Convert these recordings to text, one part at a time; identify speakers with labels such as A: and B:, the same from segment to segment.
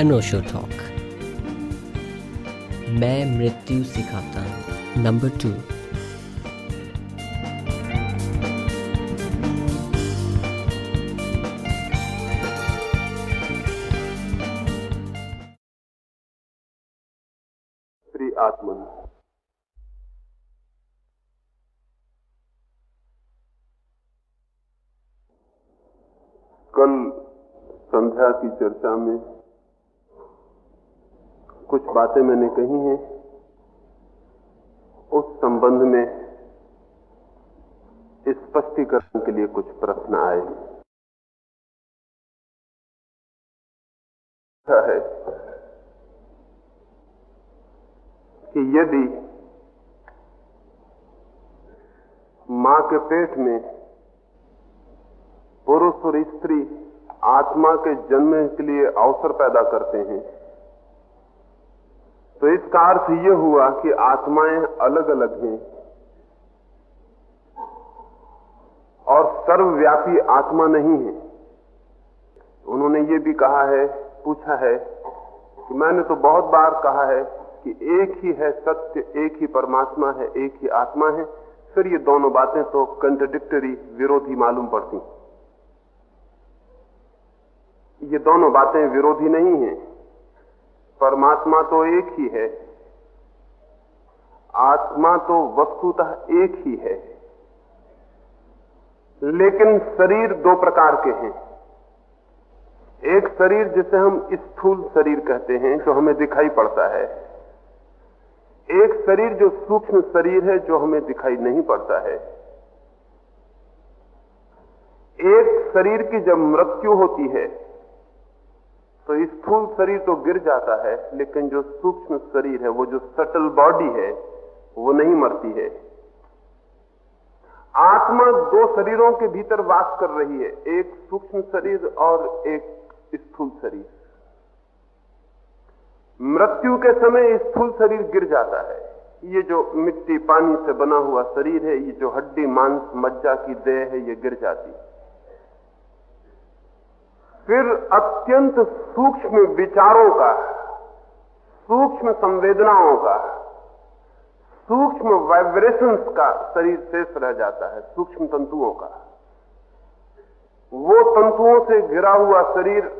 A: अनोशो talk मैं मृत्यु सिखाता हूँ। नंबर टू
B: आत्मन कल संध्या की चर्चा में कुछ बातें मैंने कही हैं, उस संबंध में स्पष्टीकरण के लिए कुछ प्रश्न आए है। कि यदि माँ के पेट में पुरुष और स्त्री आत्मा के जन्म के लिए अवसर पैदा करते हैं तो इसका अर्थ यह हुआ कि आत्माएँ अलग अलग हैं और सर्वव्यापी आत्मा नहीं है। उन्होंने ये भी कहा है, पूछा है कि मैंने तो बहुत बार कहा है कि एक ही है सत्य, एक ही परमात्मा है, एक ही आत्मा है। फिर ये दोनों बातें तो कंट्रडिक्टरी विरोधी मालूम पड़ती। ये दोनों बातें विरोधी नहीं है। परमात्मा तो एक ही है। आत्मा तो वस्तुतः एक ही है। लेकिन शरीर दो प्रकार के हैं। एक शरीर जिसे हम स्थूल शरीर कहते हैं, जो हमें दिखाई पड़ता है। एक शरीर जो सूक्ष्म शरीर है, जो हमें दिखाई नहीं पड़ता है। एक शरीर की जब मृत्यु होती है तो स्थूल शरीर तो गिर जाता है, लेकिन जो सूक्ष्म शरीर है, वो जो सटल बॉडी है, वो नहीं मरती है। आत्मा दो शरीरों के भीतर वास कर रही है, एक सूक्ष्म शरीर और एक स्थूल शरीर। मृत्यु के समय स्थूल शरीर गिर जाता है। ये जो मिट्टी पानी से बना हुआ शरीर है, ये जो हड्डी, मांस, मज्जा की देह है, ये गिर जाती फिर अत्यंत सूक्ष्म विचारों का, सूक्ष्म संवेदनाओं का, सूक्ष्म वाइब्रेशंस का शरीर शेष रह जाता है, सूक्ष्म तंतुओं का। वो तंतुओं से घिरा हुआ शरीर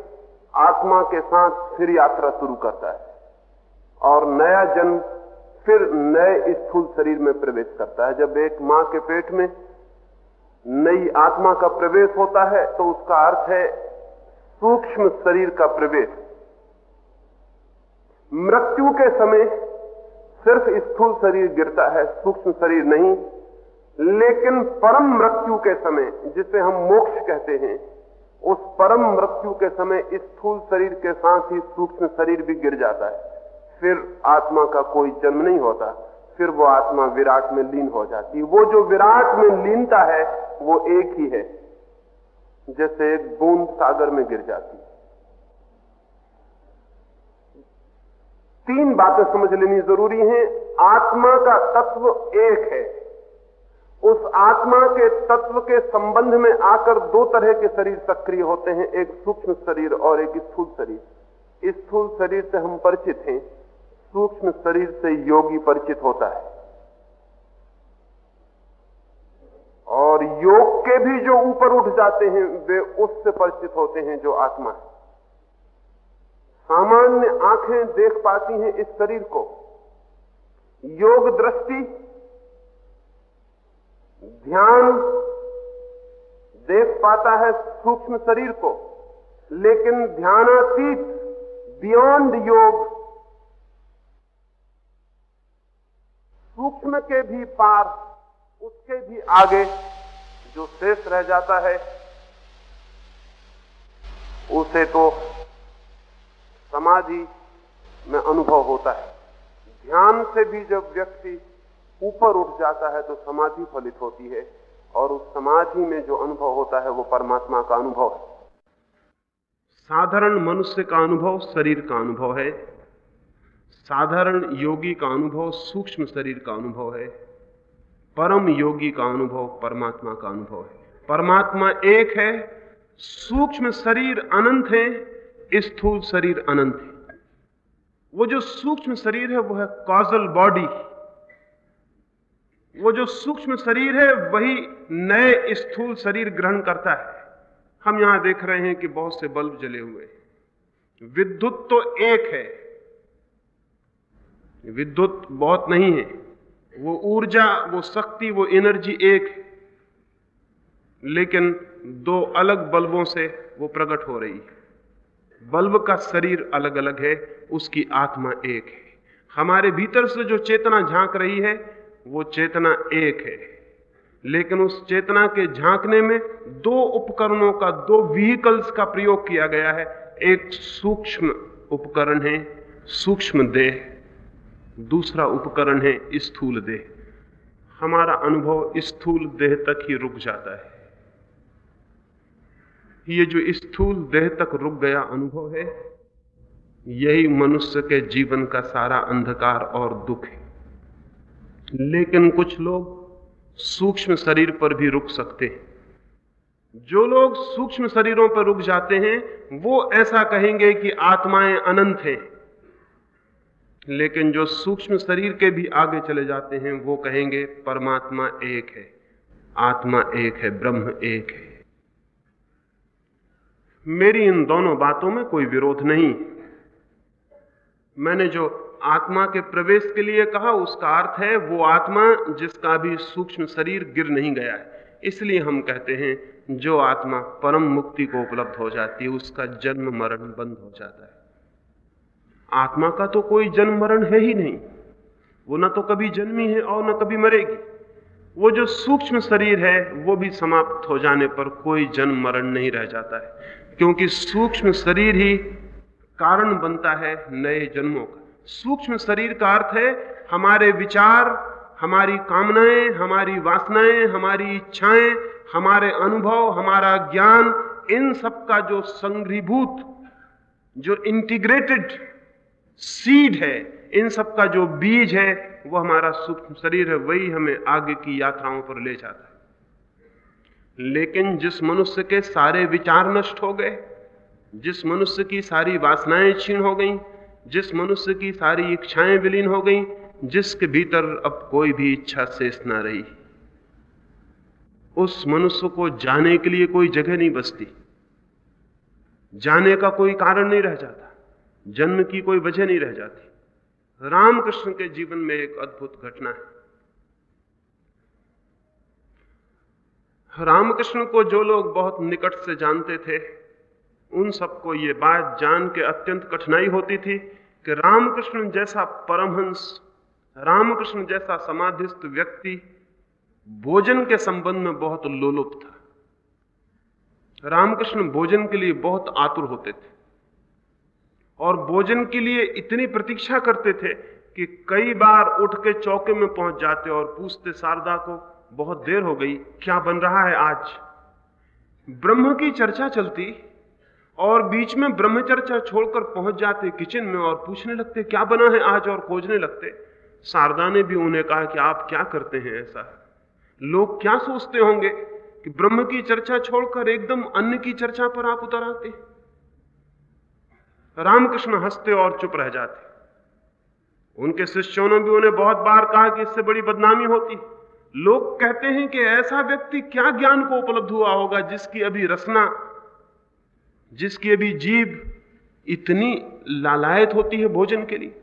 B: आत्मा के साथ फिर यात्रा शुरू करता है और नया जन्म फिर नए स्थूल शरीर में प्रवेश करता है। जब एक माँ के पेट में नई आत्मा का प्रवेश होता है तो उसका अर्थ है सूक्ष्म शरीर का प्रवेश। मृत्यु के समय सिर्फ़ स्थूल शरीर गिरता है, सूक्ष्म शरीर नहीं, लेकिन परम मृत्यु के समय, जिसे हम मोक्ष कहते हैं, उस परम मृत्यु के समय स्थूल शरीर के साथ ही सूक्ष्म शरीर भी गिर जाता है। फिर आत्मा का कोई जन्म नहीं होता, फिर वो आत्मा विराट में लीन हो जाती वो जो विराट में लीनता है, वो एक ही है। जैसे एक बूंद सागर में गिर जाती तीन बातें समझ लेनी ज़रूरी हैं। आत्मा का तत्व एक है। उस आत्मा के तत्व के संबंध में आकर दो तरह के शरीर सक्रिय होते हैं। एक सूक्ष्म शरीर और एक स्थूल शरीर। स्थूल शरीर से हम परिचित हैं। सूक्ष्म शरीर से योगी परिचित होता है। और योग के भी जो ऊपर उठ जाते हैं, वे उससे परिचित होते हैं जो आत्मा है। सामान्य आँखें देख पाती हैं इस शरीर को। योग दृष्टि, ध्यान देख पाता है सूक्ष्म शरीर को, लेकिन ध्यानातीत बियॉन्ड योग, सूक्ष्म के भी पार उसके भी आगे जो शेष रह जाता है, उसे तो समाधि में अनुभव होता है। ध्यान से भी जब व्यक्ति ऊपर उठ जाता है तो समाधि फलित होती है, और उस समाधि में जो अनुभव होता है, वो परमात्मा का अनुभव है। साधारण मनुष्य का अनुभव शरीर का अनुभव है। साधारण योगी का अनुभव सूक्ष्म शरीर का अनुभव है। परम योगी का अनुभव, परमात्मा का अनुभव है। परमात्मा एक है, सूक्ष्म शरीर अनंत है, स्थूल शरीर अनंत है। वो जो सूक्ष्म शरीर है वो है कॉजल बॉडी वो जो सूक्ष्म शरीर है, वही नए स्थूल शरीर ग्रहण करता है। हम यहाँ देख रहे हैं कि बहुत से बल्ब जले हुए विद्युत तो एक है। विद्युत बहुत नहीं है। वो ऊर्जा, वो शक्ति, वो एनर्जी एक लेकिन दो अलग बल्बों से वो प्रकट हो रही है। बल्ब का शरीर अलग अलग है, उसकी आत्मा एक है। हमारे भीतर से जो चेतना झाँक रही है, वो चेतना एक है। लेकिन उस चेतना के झांकने में दो उपकरणों का, दो व्हीकल्स का प्रयोग किया गया है। एक सूक्ष्म उपकरण है, सूक्ष्म देह। दूसरा उपकरण है स्थूल देह। हमारा अनुभव स्थूल देह तक ही रुक जाता है। ये जो स्थूल देह तक रुक गया अनुभव है, यही मनुष्य के जीवन का सारा अंधकार और दुख है। लेकिन कुछ लोग सूक्ष्म शरीर पर भी रुक सकते हैं। जो लोग सूक्ष्म शरीरों पर रुक जाते हैं, वो ऐसा कहेंगे कि आत्माएँ अनंत हैं। लेकिन जो सूक्ष्म शरीर के भी आगे चले जाते हैं, वो कहेंगे, परमात्मा एक है, आत्मा एक है, ब्रह्म एक है। मेरी इन दोनों बातों में कोई विरोध नहीं। मैंने जो आत्मा के प्रवेश के लिए कहा, उसका अर्थ है, वो आत्मा जिसका भी सूक्ष्म शरीर गिर नहीं गया है। इसलिए हम कहते हैं, जो आत्मा परम मुक्ति को उपलब्ध हो जाती है, उसका जन्म मरण बंद हो जाता है। आत्मा का तो कोई जन्म मरण है ही नहीं। वो ना तो कभी जन्मी है और ना कभी मरेगी। वो जो सूक्ष्म शरीर है, वो भी समाप्त हो जाने पर कोई जन्म मरण नहीं रह जाता है। क्योंकि सूक्ष्म शरीर ही कारण बनता है नए जन्मों का। सूक्ष्म शरीर का अर्थ है, हमारे विचार, हमारी कामनाएँ, हमारी वासनाएँ, हमारी इच्छाएँ, हमारे अनुभव, हमारा ज्ञान, इन सब का जो संग्रीभूत जो इंटीग्रेटेड सीड है, इन सब का जो बीज है, वो हमारा सूक्ष्म शरीर है, वही हमें आगे की यात्राओं पर ले जाता है। लेकिन जिस मनुष्य के सारे विचार नष्ट हो गए, जिस मनुष्य की सारी वासनाएँ छीन हो गई, जिस मनुष्य की सारी इच्छाएँ विलीन हो गई, जिसके भीतर अब कोई भी इच्छा शेष ना रही। उस मनुष्य को जाने के लिए कोई जगह नहीं बसती। जाने का कोई कारण नहीं रह जाता। जन्म की कोई वजह नहीं रह जाती। रामकृष्ण के जीवन में एक अद्भुत घटना है। रामकृष्ण को जो लोग बहुत निकट से जानते थे, उन सबको ये बात जान के अत्यंत कठिनाई होती थी कि रामकृष्ण जैसा परमहंस, रामकृष्ण जैसा समाधिस्थ व्यक्ति भोजन के संबंध में बहुत लोलुप था। रामकृष्ण भोजन के लिए बहुत आतुर होते थे। और भोजन के लिए इतनी प्रतीक्षा करते थे कि कई बार उठ के चौके में पहुँच जाते और पूछते, शारदा को बहुत देर हो गई, क्या बन रहा है आज? ब्रह्म की चर्चा चलती और बीच में ब्रह्मचर्चा छोड़कर पहुँच जाते किचन में और पूछने लगते, क्या बना है आज? और खोजने लगते। शारदा ने भी उन्हें कहा कि, आप क्या करते हैं ऐसा? लोग क्या सोचते होंगे कि ब्रह्म की चर्चा छोड़कर एकदम अन्न की चर्चा पर आप उतर आते? रामकृष्ण हँसते और चुप रह जाते। उनके शिष्यों ने भी उन्हें बहुत बार कहा कि इससे बड़ी बदनामी होती। लोग कहते हैं कि ऐसा व्यक्ति क्या ज्ञान को उपलब्ध हुआ होगा जिसकी अभी रसना जिसकी अभी जीव इतनी लालायत होती है भोजन के लिए।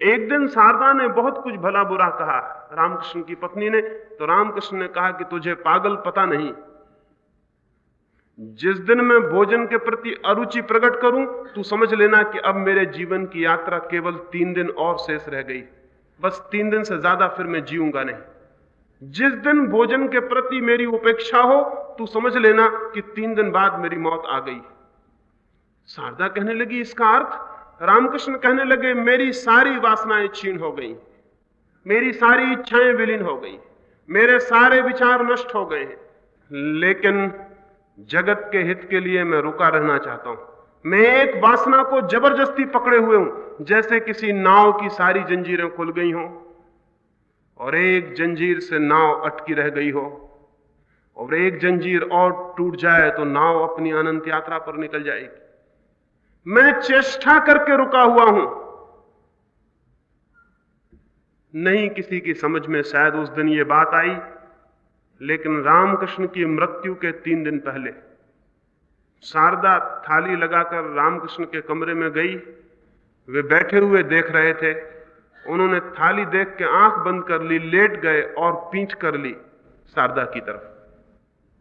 B: एक दिन शारदा ने बहुत कुछ भला बुरा कहा। रामकृष्ण की पत्नी ने तो रामकृष्ण ने कहा कि तुझे पागल पता नहीं। जिस दिन मैं भोजन के प्रति अरुचि प्रकट करूँ, तू समझ लेना कि अब मेरे जीवन की यात्रा केवल तीन दिन और शेष रह गई। बस तीन दिन से ज़्यादा फिर मैं जीऊँगा नहीं। जिस दिन भोजन के प्रति मेरी उपेक्षा हो, तू समझ लेना कि तीन दिन बाद मेरी मौत आ गई। शारदा कहने लगी इसका अर्थ, रामकृष्ण कहने लगे, मेरी सारी वासनाएँ छीन हो गई। मेरी सारी इच्छाएँ विलीन हो गई। मेरे सारे विचार नष्ट हो गए लेकिन जगत के हित के लिए मैं रुका रहना चाहता हूँ। मैं एक वासना को ज़बरदस्ती पकड़े हुए हूँ, जैसे किसी नाव की सारी जंजीरें खुल गई हों और एक जंजीर से नाव अटकी रह गई हो और एक जंजीर और टूट जाए तो नाव अपनी अनंत यात्रा पर निकल जाएगी। मैं चेष्टा करके रुका हुआ हूँ। नहीं किसी की समझ में शायद उस दिन ये बात आई लेकिन रामकृष्ण की मृत्यु के तीन दिन पहले शारदा थाली लगाकर रामकृष्ण के कमरे में गई। वे बैठे हुए देख रहे थे। उन्होंने थाली देख के आँख बंद कर ली, लेट गए और पीठ कर ली शारदा की तरफ़।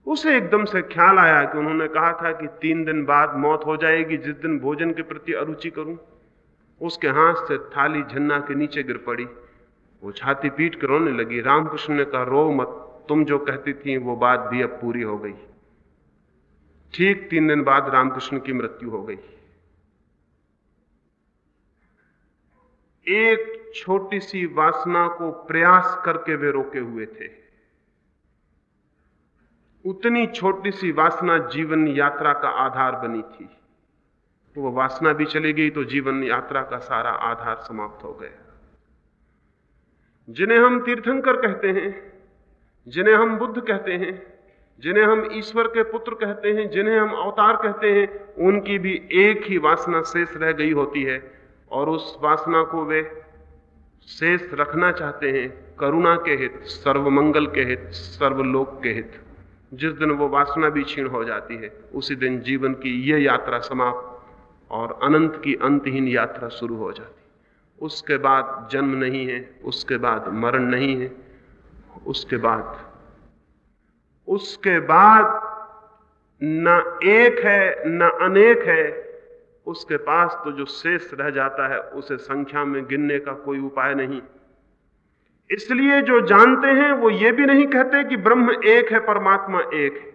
B: उसे एकदम से ख्याल आया कि उन्होंने कहा था कि तीन दिन बाद मौत हो जाएगी, जिस दिन भोजन के प्रति अरुचि करूँ। उसके हाथ से थाली झन्ना के नीचे गिर पड़ी। वो छाती पीट कर रोने लगी। रामकृष्ण ने कहा रो मत। तुम जो कहती थी, वो बात भी अब पूरी हो गई। ठीक तीन दिन बाद रामकृष्ण की मृत्यु हो गई। एक छोटी सी वासना को प्रयास करके वे रोके हुए थे। उतनी छोटी सी वासना जीवन यात्रा का आधार बनी थी। तो वो वासना भी चली गई तो जीवन यात्रा का सारा आधार समाप्त हो गया। जिन्हें हम तीर्थंकर कहते हैं जिन्हें हम बुद्ध कहते हैं, जिन्हें हम ईश्वर के पुत्र कहते हैं, जिन्हें हम अवतार कहते हैं, उनकी भी एक ही वासना शेष रह गई होती है और उस वासना को वे शेष रखना चाहते हैं, करुणा के हित, सर्वमंगल के हित, सर्वलोक के हित। जिस दिन वो वासना भी क्षीण हो जाती है, उसी दिन जीवन की यह यात्रा समाप्त और अनंत की अंतहीन यात्रा शुरू हो जाती। उसके बाद जन्म नहीं है, उसके बाद मरण नहीं है। उसके बाद। उसके बाद न एक है, न अनेक है। उसके पास तो जो शेष रह जाता है, उसे संख्या में गिनने का कोई उपाय नहीं। इसलिए जो जानते हैं, वो ये भी नहीं कहते कि ब्रह्म एक है, परमात्मा एक है।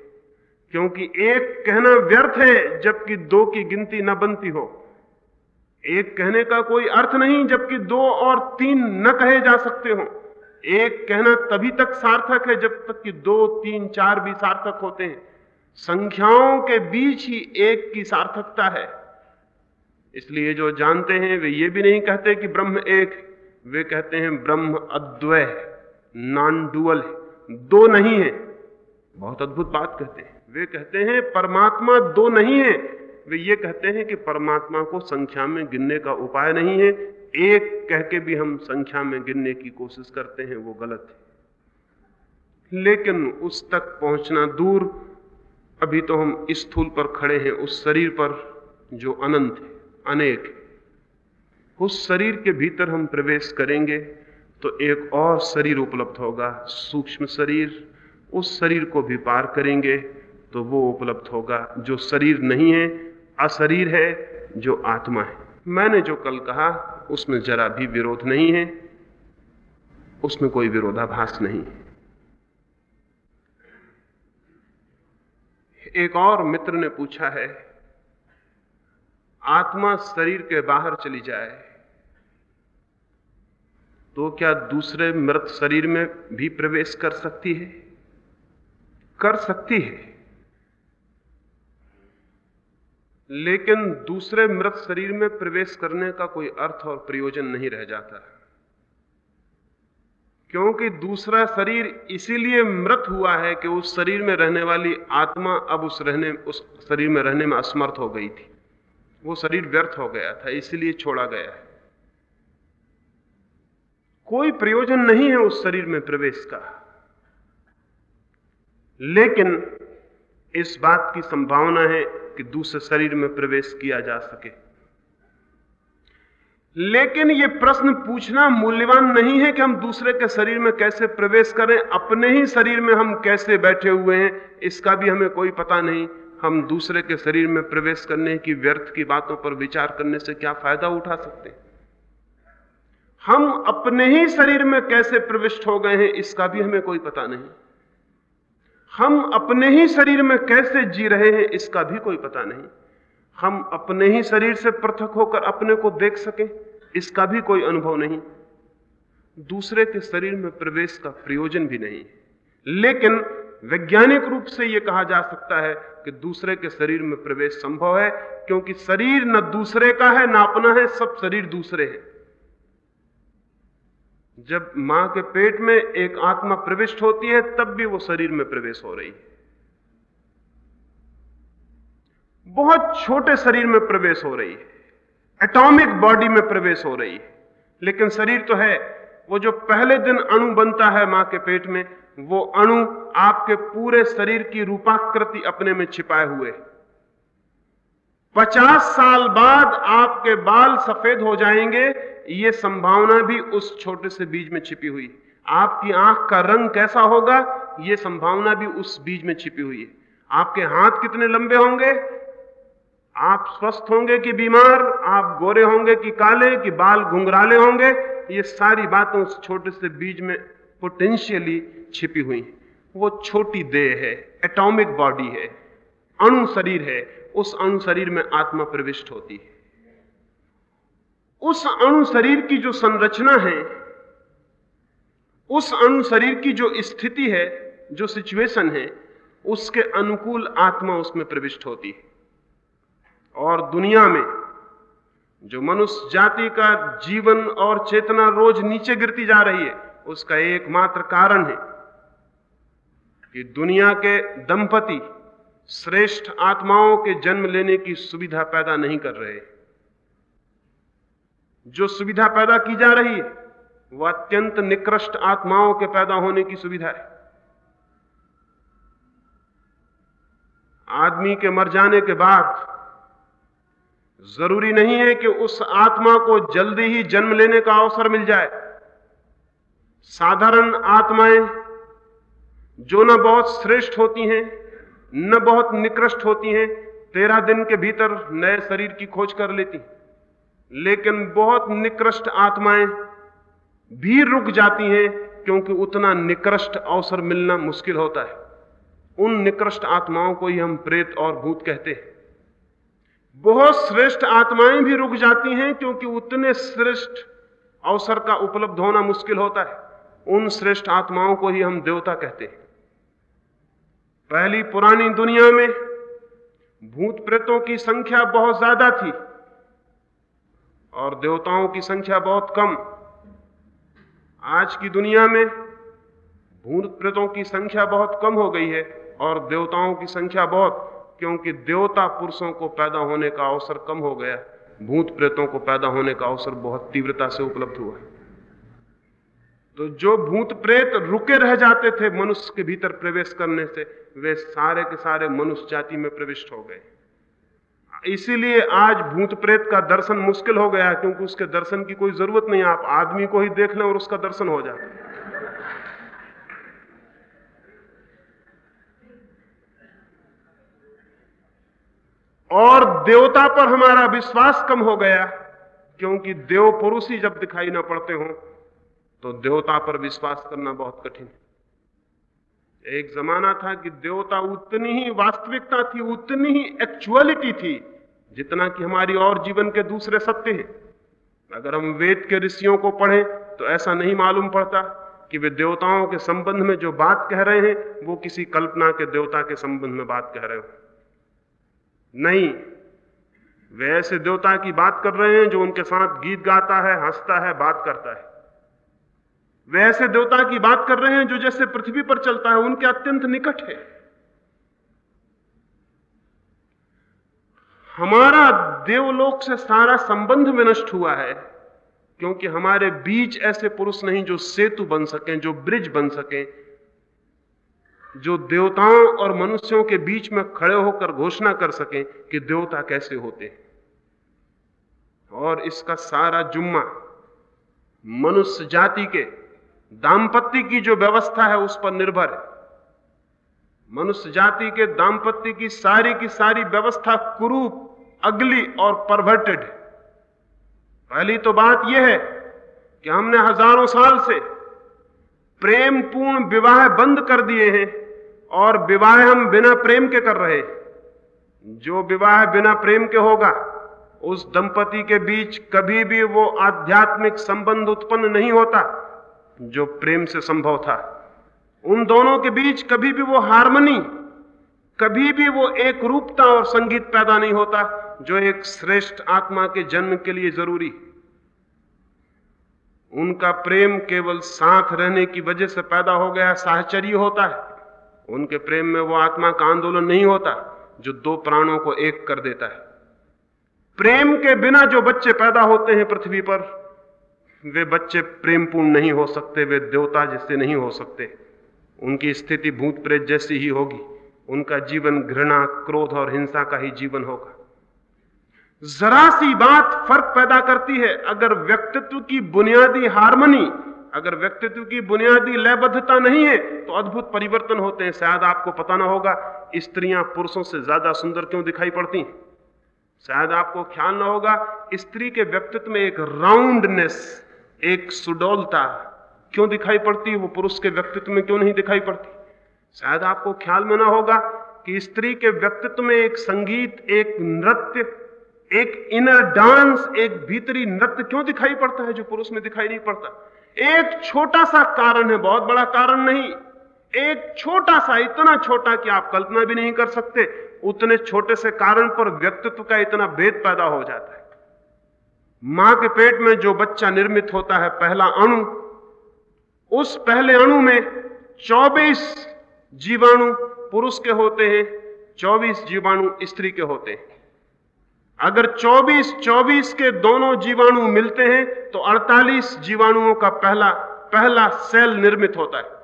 B: क्योंकि एक कहना व्यर्थ है, जबकि दो की गिनती न बनती हो। एक कहने का कोई अर्थ नहीं, जबकि दो और तीन न कहे जा सकते हो। एक कहना तभी तक सार्थक है जब तक कि दो, तीन, चार भी सार्थक होते हैं। संख्याओं के बीच ही एक की सार्थकता है। इसलिए जो जानते हैं, वे ये भी नहीं कहते कि ब्रह्म एक वे कहते हैं ब्रह्म अद्वय नॉन डुअल है, दो नहीं है। बहुत अद्भुत बात कहते हैं। वे कहते हैं परमात्मा दो नहीं है। वे ये कहते हैं कि परमात्मा को संख्या में गिनने का उपाय नहीं है। एक कह के भी हम संख्या में गिनने की कोशिश करते हैं, वो गलत है। लेकिन उस तक पहुँचना दूर, अभी तो हम स्थूल पर खड़े हैं, उस शरीर पर जो अनंत है, अनेक उस शरीर के भीतर हम प्रवेश करेंगे तो एक और शरीर उपलब्ध होगा, सूक्ष्म शरीर। उस शरीर को भी पार करेंगे तो वो उपलब्ध होगा। जो शरीर नहीं है, अशरीर है, जो आत्मा है। मैंने जो कल कहा उसमें जरा भी विरोध नहीं है, उसमें कोई विरोधाभास नहीं है। एक और मित्र ने पूछा है, आत्मा शरीर के बाहर चली जाए तो क्या दूसरे मृत शरीर में भी प्रवेश कर सकती है? कर सकती है। लेकिन दूसरे मृत शरीर में प्रवेश करने का कोई अर्थ और प्रयोजन नहीं रह जाता। क्योंकि दूसरा शरीर इसीलिए मृत हुआ है कि उस शरीर में रहने वाली आत्मा अब उस रहने, उस शरीर में रहने में असमर्थ हो गई थी। वो शरीर व्यर्थ हो गया था, इसीलिए छोड़ा गया है। कोई प्रयोजन नहीं है उस शरीर में प्रवेश का। लेकिन इस बात की संभावना है कि दूसरे शरीर में प्रवेश किया जा सके। लेकिन यह प्रश्न पूछना मूल्यवान नहीं है कि हम दूसरे के शरीर में कैसे प्रवेश करें, अपने ही शरीर में हम कैसे बैठे हुए हैं, इसका भी हमें कोई पता नहीं। हम दूसरे के शरीर में प्रवेश करने की व्यर्थ की बातों पर विचार करने से क्या फ़ायदा उठा सकते? हम अपने ही शरीर में कैसे प्रविष्ट हो गए हैं, इसका भी हमें कोई पता नहीं। हम अपने ही शरीर में कैसे जी रहे हैं, इसका भी कोई पता नहीं। हम अपने ही शरीर से पृथक होकर अपने को देख सकें, इसका भी कोई अनुभव नहीं। दूसरे के शरीर में प्रवेश का प्रयोजन भी नहीं। लेकिन वैज्ञानिक रूप से यह कहा जा सकता है कि दूसरे के शरीर में प्रवेश संभव है, क्योंकि शरीर न दूसरे का है, ना अपना है, सब शरीर दूसरे हैं। जब माँ के पेट में एक आत्मा प्रविष्ट होती है, तब भी वो शरीर में प्रवेश हो रही है। बहुत छोटे शरीर में प्रवेश हो रही है। एटॉमिक बॉडी में प्रवेश हो रही है। लेकिन शरीर तो है, वो जो पहले दिन अणु बनता है माँ के पेट में, वो अणु आपके पूरे शरीर की रूपाकृति अपने में छिपाए हुए पचास साल बाद आपके बाल सफ़ेद हो जाएँगे। ये संभावना भी उस छोटे से बीज में छिपी हुई। आपकी आँख का रंग कैसा होगा, ये संभावना भी उस बीज में छिपी हुई है। आपके हाथ कितने लंबे होंगे? आप स्वस्थ होंगे कि बीमार? आप गोरे होंगे कि काले? कि बाल घुंघराले होंगे? ये सारी बातें उस छोटे से बीज में पोटेंशियली छिपी हुई वो छोटी देह है एटॉमिक बॉडी है, अणु शरीर है। उस अणु शरीर में आत्मा प्रविष्ट होती है। उस अणु शरीर की जो संरचना है, उस अणु शरीर की जो स्थिति है, जो सिचुएशन है, उसके अनुकूल आत्मा उसमें प्रविष्ट होती है। और दुनिया में जो मनुष्य जाति का जीवन और चेतना रोज नीचे गिरती जा रही है, उसका एकमात्र कारण है कि दुनिया के दंपति श्रेष्ठ आत्माओं के जन्म लेने की सुविधा पैदा नहीं कर रहे। जो सुविधा पैदा की जा रही है वह अत्यंत निकृष्ट आत्माओं के पैदा होने की सुविधा है। आदमी के मर जाने के बाद ज़रूरी नहीं है कि उस आत्मा को जल्दी ही जन्म लेने का अवसर मिल जाए। साधारण आत्माएँ जो ना बहुत श्रेष्ठ होती हैं न बहुत निकृष्ट होती हैं, तेरह दिन के भीतर नए शरीर की खोज कर लेती लेकिन बहुत निकृष्ट आत्माएँ भी रुक जाती हैं, क्योंकि उतना निकृष्ट अवसर मिलना मुश्किल होता है। उन निकृष्ट आत्माओं को ही हम प्रेत और भूत कहते हैं। बहुत श्रेष्ठ आत्माएँ भी रुक जाती हैं, क्योंकि उतने श्रेष्ठ अवसर का उपलब्ध होना मुश्किल होता है। उन श्रेष्ठ आत्माओं को ही हम देवता कहते हैं। पहली पुरानी दुनिया में भूत प्रेतों की संख्या बहुत ज़्यादा थी और देवताओं की संख्या बहुत कम। आज की दुनिया में भूत प्रेतों की संख्या बहुत कम हो गई है और देवताओं की संख्या बहुत, क्योंकि देवता पुरुषों को पैदा होने का अवसर कम हो गया। भूत प्रेतों को पैदा होने का अवसर बहुत तीव्रता से उपलब्ध हुआ तो जो भूत प्रेत रुके रह जाते थे मनुष्य के भीतर प्रवेश करने से, वे सारे के सारे मनुष्य जाति में प्रविष्ट हो गए। इसीलिए आज भूत प्रेत का दर्शन मुश्किल हो गया क्योंकि उसके दर्शन की कोई ज़रूरत नहीं, आप आदमी को ही देख लें और उसका दर्शन हो जाता और देवता पर हमारा विश्वास कम हो गया, क्योंकि देव पुरुष ही जब दिखाई ना पड़ते हो तो देवता पर विश्वास करना बहुत कठिन है। एक जमाना था कि देवता उतनी ही वास्तविकता थी, उतनी ही एक्चुअलिटी थी, जितना कि हमारी और जीवन के दूसरे सत्य हैं। अगर हम वेद के ऋषियों को पढ़ें तो ऐसा नहीं मालूम पड़ता कि वे देवताओं के संबंध में जो बात कह रहे हैं, वो किसी कल्पना के देवता के संबंध में बात कह रहे हो। नहीं, वे ऐसे देवता की बात कर रहे हैं जो उनके साथ गीत गाता है, हंसता है, बात करता है। वे ऐसे देवता की बात कर रहे हैं जो जैसे पृथ्वी पर चलता है, उनके अत्यंत निकट है। हमारा देवलोक से सारा संबंध विनष्ट हुआ है, क्योंकि हमारे बीच ऐसे पुरुष नहीं जो सेतु बन सकें, जो ब्रिज बन सकें, जो देवताओं और मनुष्यों के बीच में खड़े होकर घोषणा कर सकें कि देवता कैसे होते हैं। और इसका सारा जुम्मा मनुष्य जाति के दाम्पत्य की जो व्यवस्था है उस पर निर्भर है। मनुष्य जाति के दाम्पत्य की सारी की सारी व्यवस्था कुरूप, अगली और परवर्टेड है। पहली तो बात यह है कि हमने हज़ारों साल से प्रेम पूर्ण विवाह बंद कर दिए हैं और विवाह हम बिना प्रेम के कर रहे जो विवाह बिना प्रेम के होगा, उस दंपति के बीच कभी भी वो आध्यात्मिक संबंध उत्पन्न नहीं होता। जो प्रेम से संभव था। उन दोनों के बीच कभी भी वो हारमोनी, कभी भी वो एक रूपता और संगीत पैदा नहीं होता, जो एक श्रेष्ठ आत्मा के जन्म के लिए ज़रूरी। उनका प्रेम केवल साथ रहने की वजह से पैदा हो गया, साहचर्य होता है। उनके प्रेम में वो आत्मा का आंदोलन नहीं होता, जो दो प्राणों को एक कर देता है। प्रेम के बिना जो बच्चे पैदा होते हैं पृथ्वी पर वे बच्चे प्रेमपूर्ण नहीं हो सकते, वे देवता जैसे नहीं हो सकते। उनकी स्थिति भूत प्रेत जैसी ही होगी। उनका जीवन घृणा, क्रोध और हिंसा का ही जीवन होगा। जरा सी बात फ़र्क पैदा करती है। अगर व्यक्तित्व की बुनियादी हारमोनी, अगर व्यक्तित्व की बुनियादी लयबद्धता नहीं है तो अद्भुत परिवर्तन होते हैं। शायद आपको पता ना होगा, स्त्रियाँ पुरुषों से ज़्यादा सुंदर क्यों दिखाई पड़ती हैं? शायद आपको ख्याल ना होगा, स्त्री के व्यक्तित्व में एक राउंडनेस एक सुडौलता क्यों दिखाई पड़ती? वो पुरुष के व्यक्तित्व में क्यों नहीं दिखाई पड़ती? शायद आपको ख्याल में ना होगा कि स्त्री के व्यक्तित्व में एक संगीत, एक नृत्य, एक इनर डांस एक भीतरी नृत्य क्यों दिखाई पड़ता है जो पुरुष में दिखाई नहीं पड़ता? एक छोटा सा कारण है, बहुत बड़ा कारण नहीं। एक छोटा सा, इतना छोटा कि आप कल्पना भी नहीं कर सकते। उतने छोटे से कारण पर व्यक्तित्व का इतना भेद पैदा हो जाता है। माँ के पेट में जो बच्चा निर्मित होता है पहला अणु, उस पहले अणु में 24 जीवाणु पुरुष के होते हैं 24 जीवाणु स्त्री के होते हैं। अगर 24 24 के दोनों जीवाणु मिलते हैं तो 48 जीवाणुओं का पहला पहला सेल निर्मित होता है।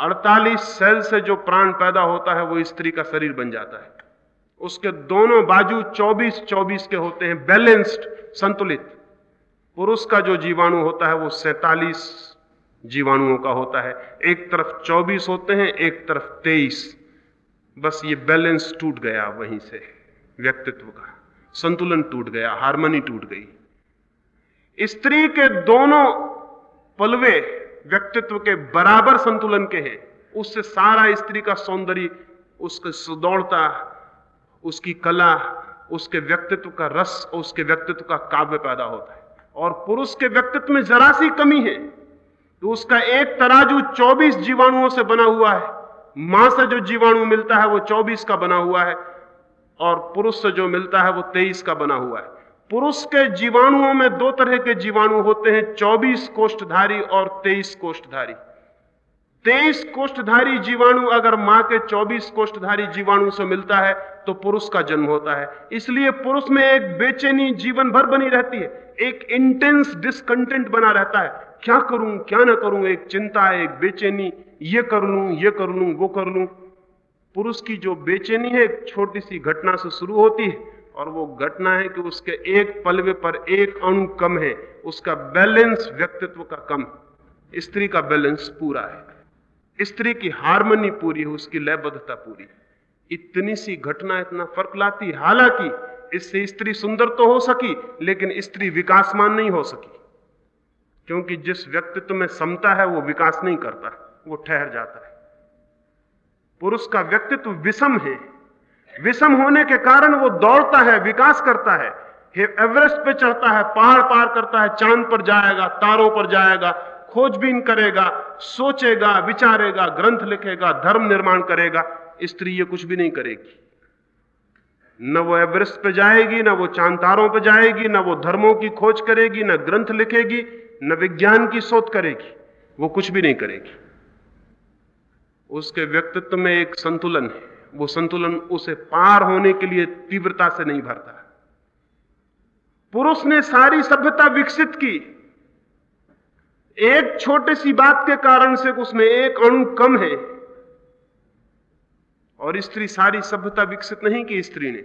B: 48 सेल से जो प्राण पैदा होता है, वो स्त्री का शरीर बन जाता है। उसके दोनों बाजू 24 24 के होते हैं बैलेंस्ड, संतुलित। पुरुष का जो जीवाणु होता है वो सैतालीस जीवाणुओं का होता है। एक तरफ़ 24 होते हैं, एक तरफ़ 23 बस ये बैलेंस टूट गया वहीं से, व्यक्तित्व का। संतुलन टूट गया, हारमोनी टूट गई। स्त्री के दोनों पलवे व्यक्तित्व के बराबर संतुलन के हैं। उससे सारा स्त्री का सौंदर्य, उसकी सुदौड़ता उसकी कला, उसके व्यक्तित्व का रस और उसके व्यक्तित्व का काव्य पैदा होता है। और पुरुष के व्यक्तित्व में जरा सी कमी है। तो उसका एक तराजू 24 जीवाणुओं से बना हुआ है। माँ से जो जीवाणु मिलता है, वो 24 का बना हुआ है। और पुरुष से जो मिलता है, वो 23 का बना हुआ है। पुरुष के जीवाणुओं में दो तरह के जीवाणु होते हैं 24 कोष्ठधारी और 23 कोष्ठधारी। 23 कोष्ठधारी जीवाणु, अगर माँ के 24 कोष्ठधारी जीवाणु से मिलता है तो पुरुष का जन्म होता है। इसलिए पुरुष में एक बेचैनी जीवन भर बनी रहती है। एक इंटेंस डिसकंटेंट बना रहता है। क्या करूँ, क्या ना करूँ, एक चिंता, एक बेचैनी, ये कर लू, ये कर लू, वो कर लू। पुरुष की जो बेचैनी है, एक छोटी सी घटना से शुरू होती है, और वो घटना है कि उसके एक पलवे पर एक अणु कम है, उसका बैलेंस व्यक्तित्व का कम स्त्री का बैलेंस पूरा है। स्त्री की हारमोनी पूरी है, उसकी लयबद्धता पूरी। इतनी सी घटना, इतना फ़र्क लाती, हालाँकि इससे स्त्री सुंदर तो हो सकी, लेकिन स्त्री विकासमान नहीं हो सकी। क्योंकि जिस व्यक्तित्व में समता है, वो विकास नहीं करता, वो ठहर जाता है। पुरुष का व्यक्तित्व विषम है। विषम होने के कारण वो दौड़ता है, विकास करता है। एवरेस्ट पे चढ़ता है, पहाड़ पार करता है, चाँद पर जाएगा, तारों पर जाएगा खोजबीन करेगा, सोचेगा, विचारेगा, ग्रंथ लिखेगा, धर्म निर्माण करेगा, स्त्री ये कुछ भी नहीं करेगी। न वो एवरेस्ट पे जाएगी, न वो चाँद तारों पे जाएगी, न वो धर्मों की खोज करेगी, न ग्रंथ लिखेगी, न विज्ञान की शोध करेगी, वो कुछ भी नहीं करेगी। उसके व्यक्तित्व में एक संतुलन है, वो संतुलन उसे पार होने के लिए तीव्रता से नहीं भरता। पुरुष ने सारी सभ्यता विकसित की एक छोटी सी बात के कारण से उसमें एक अणु कम है। और स्त्री सारी सभ्यता विकसित नहीं की स्त्री ने।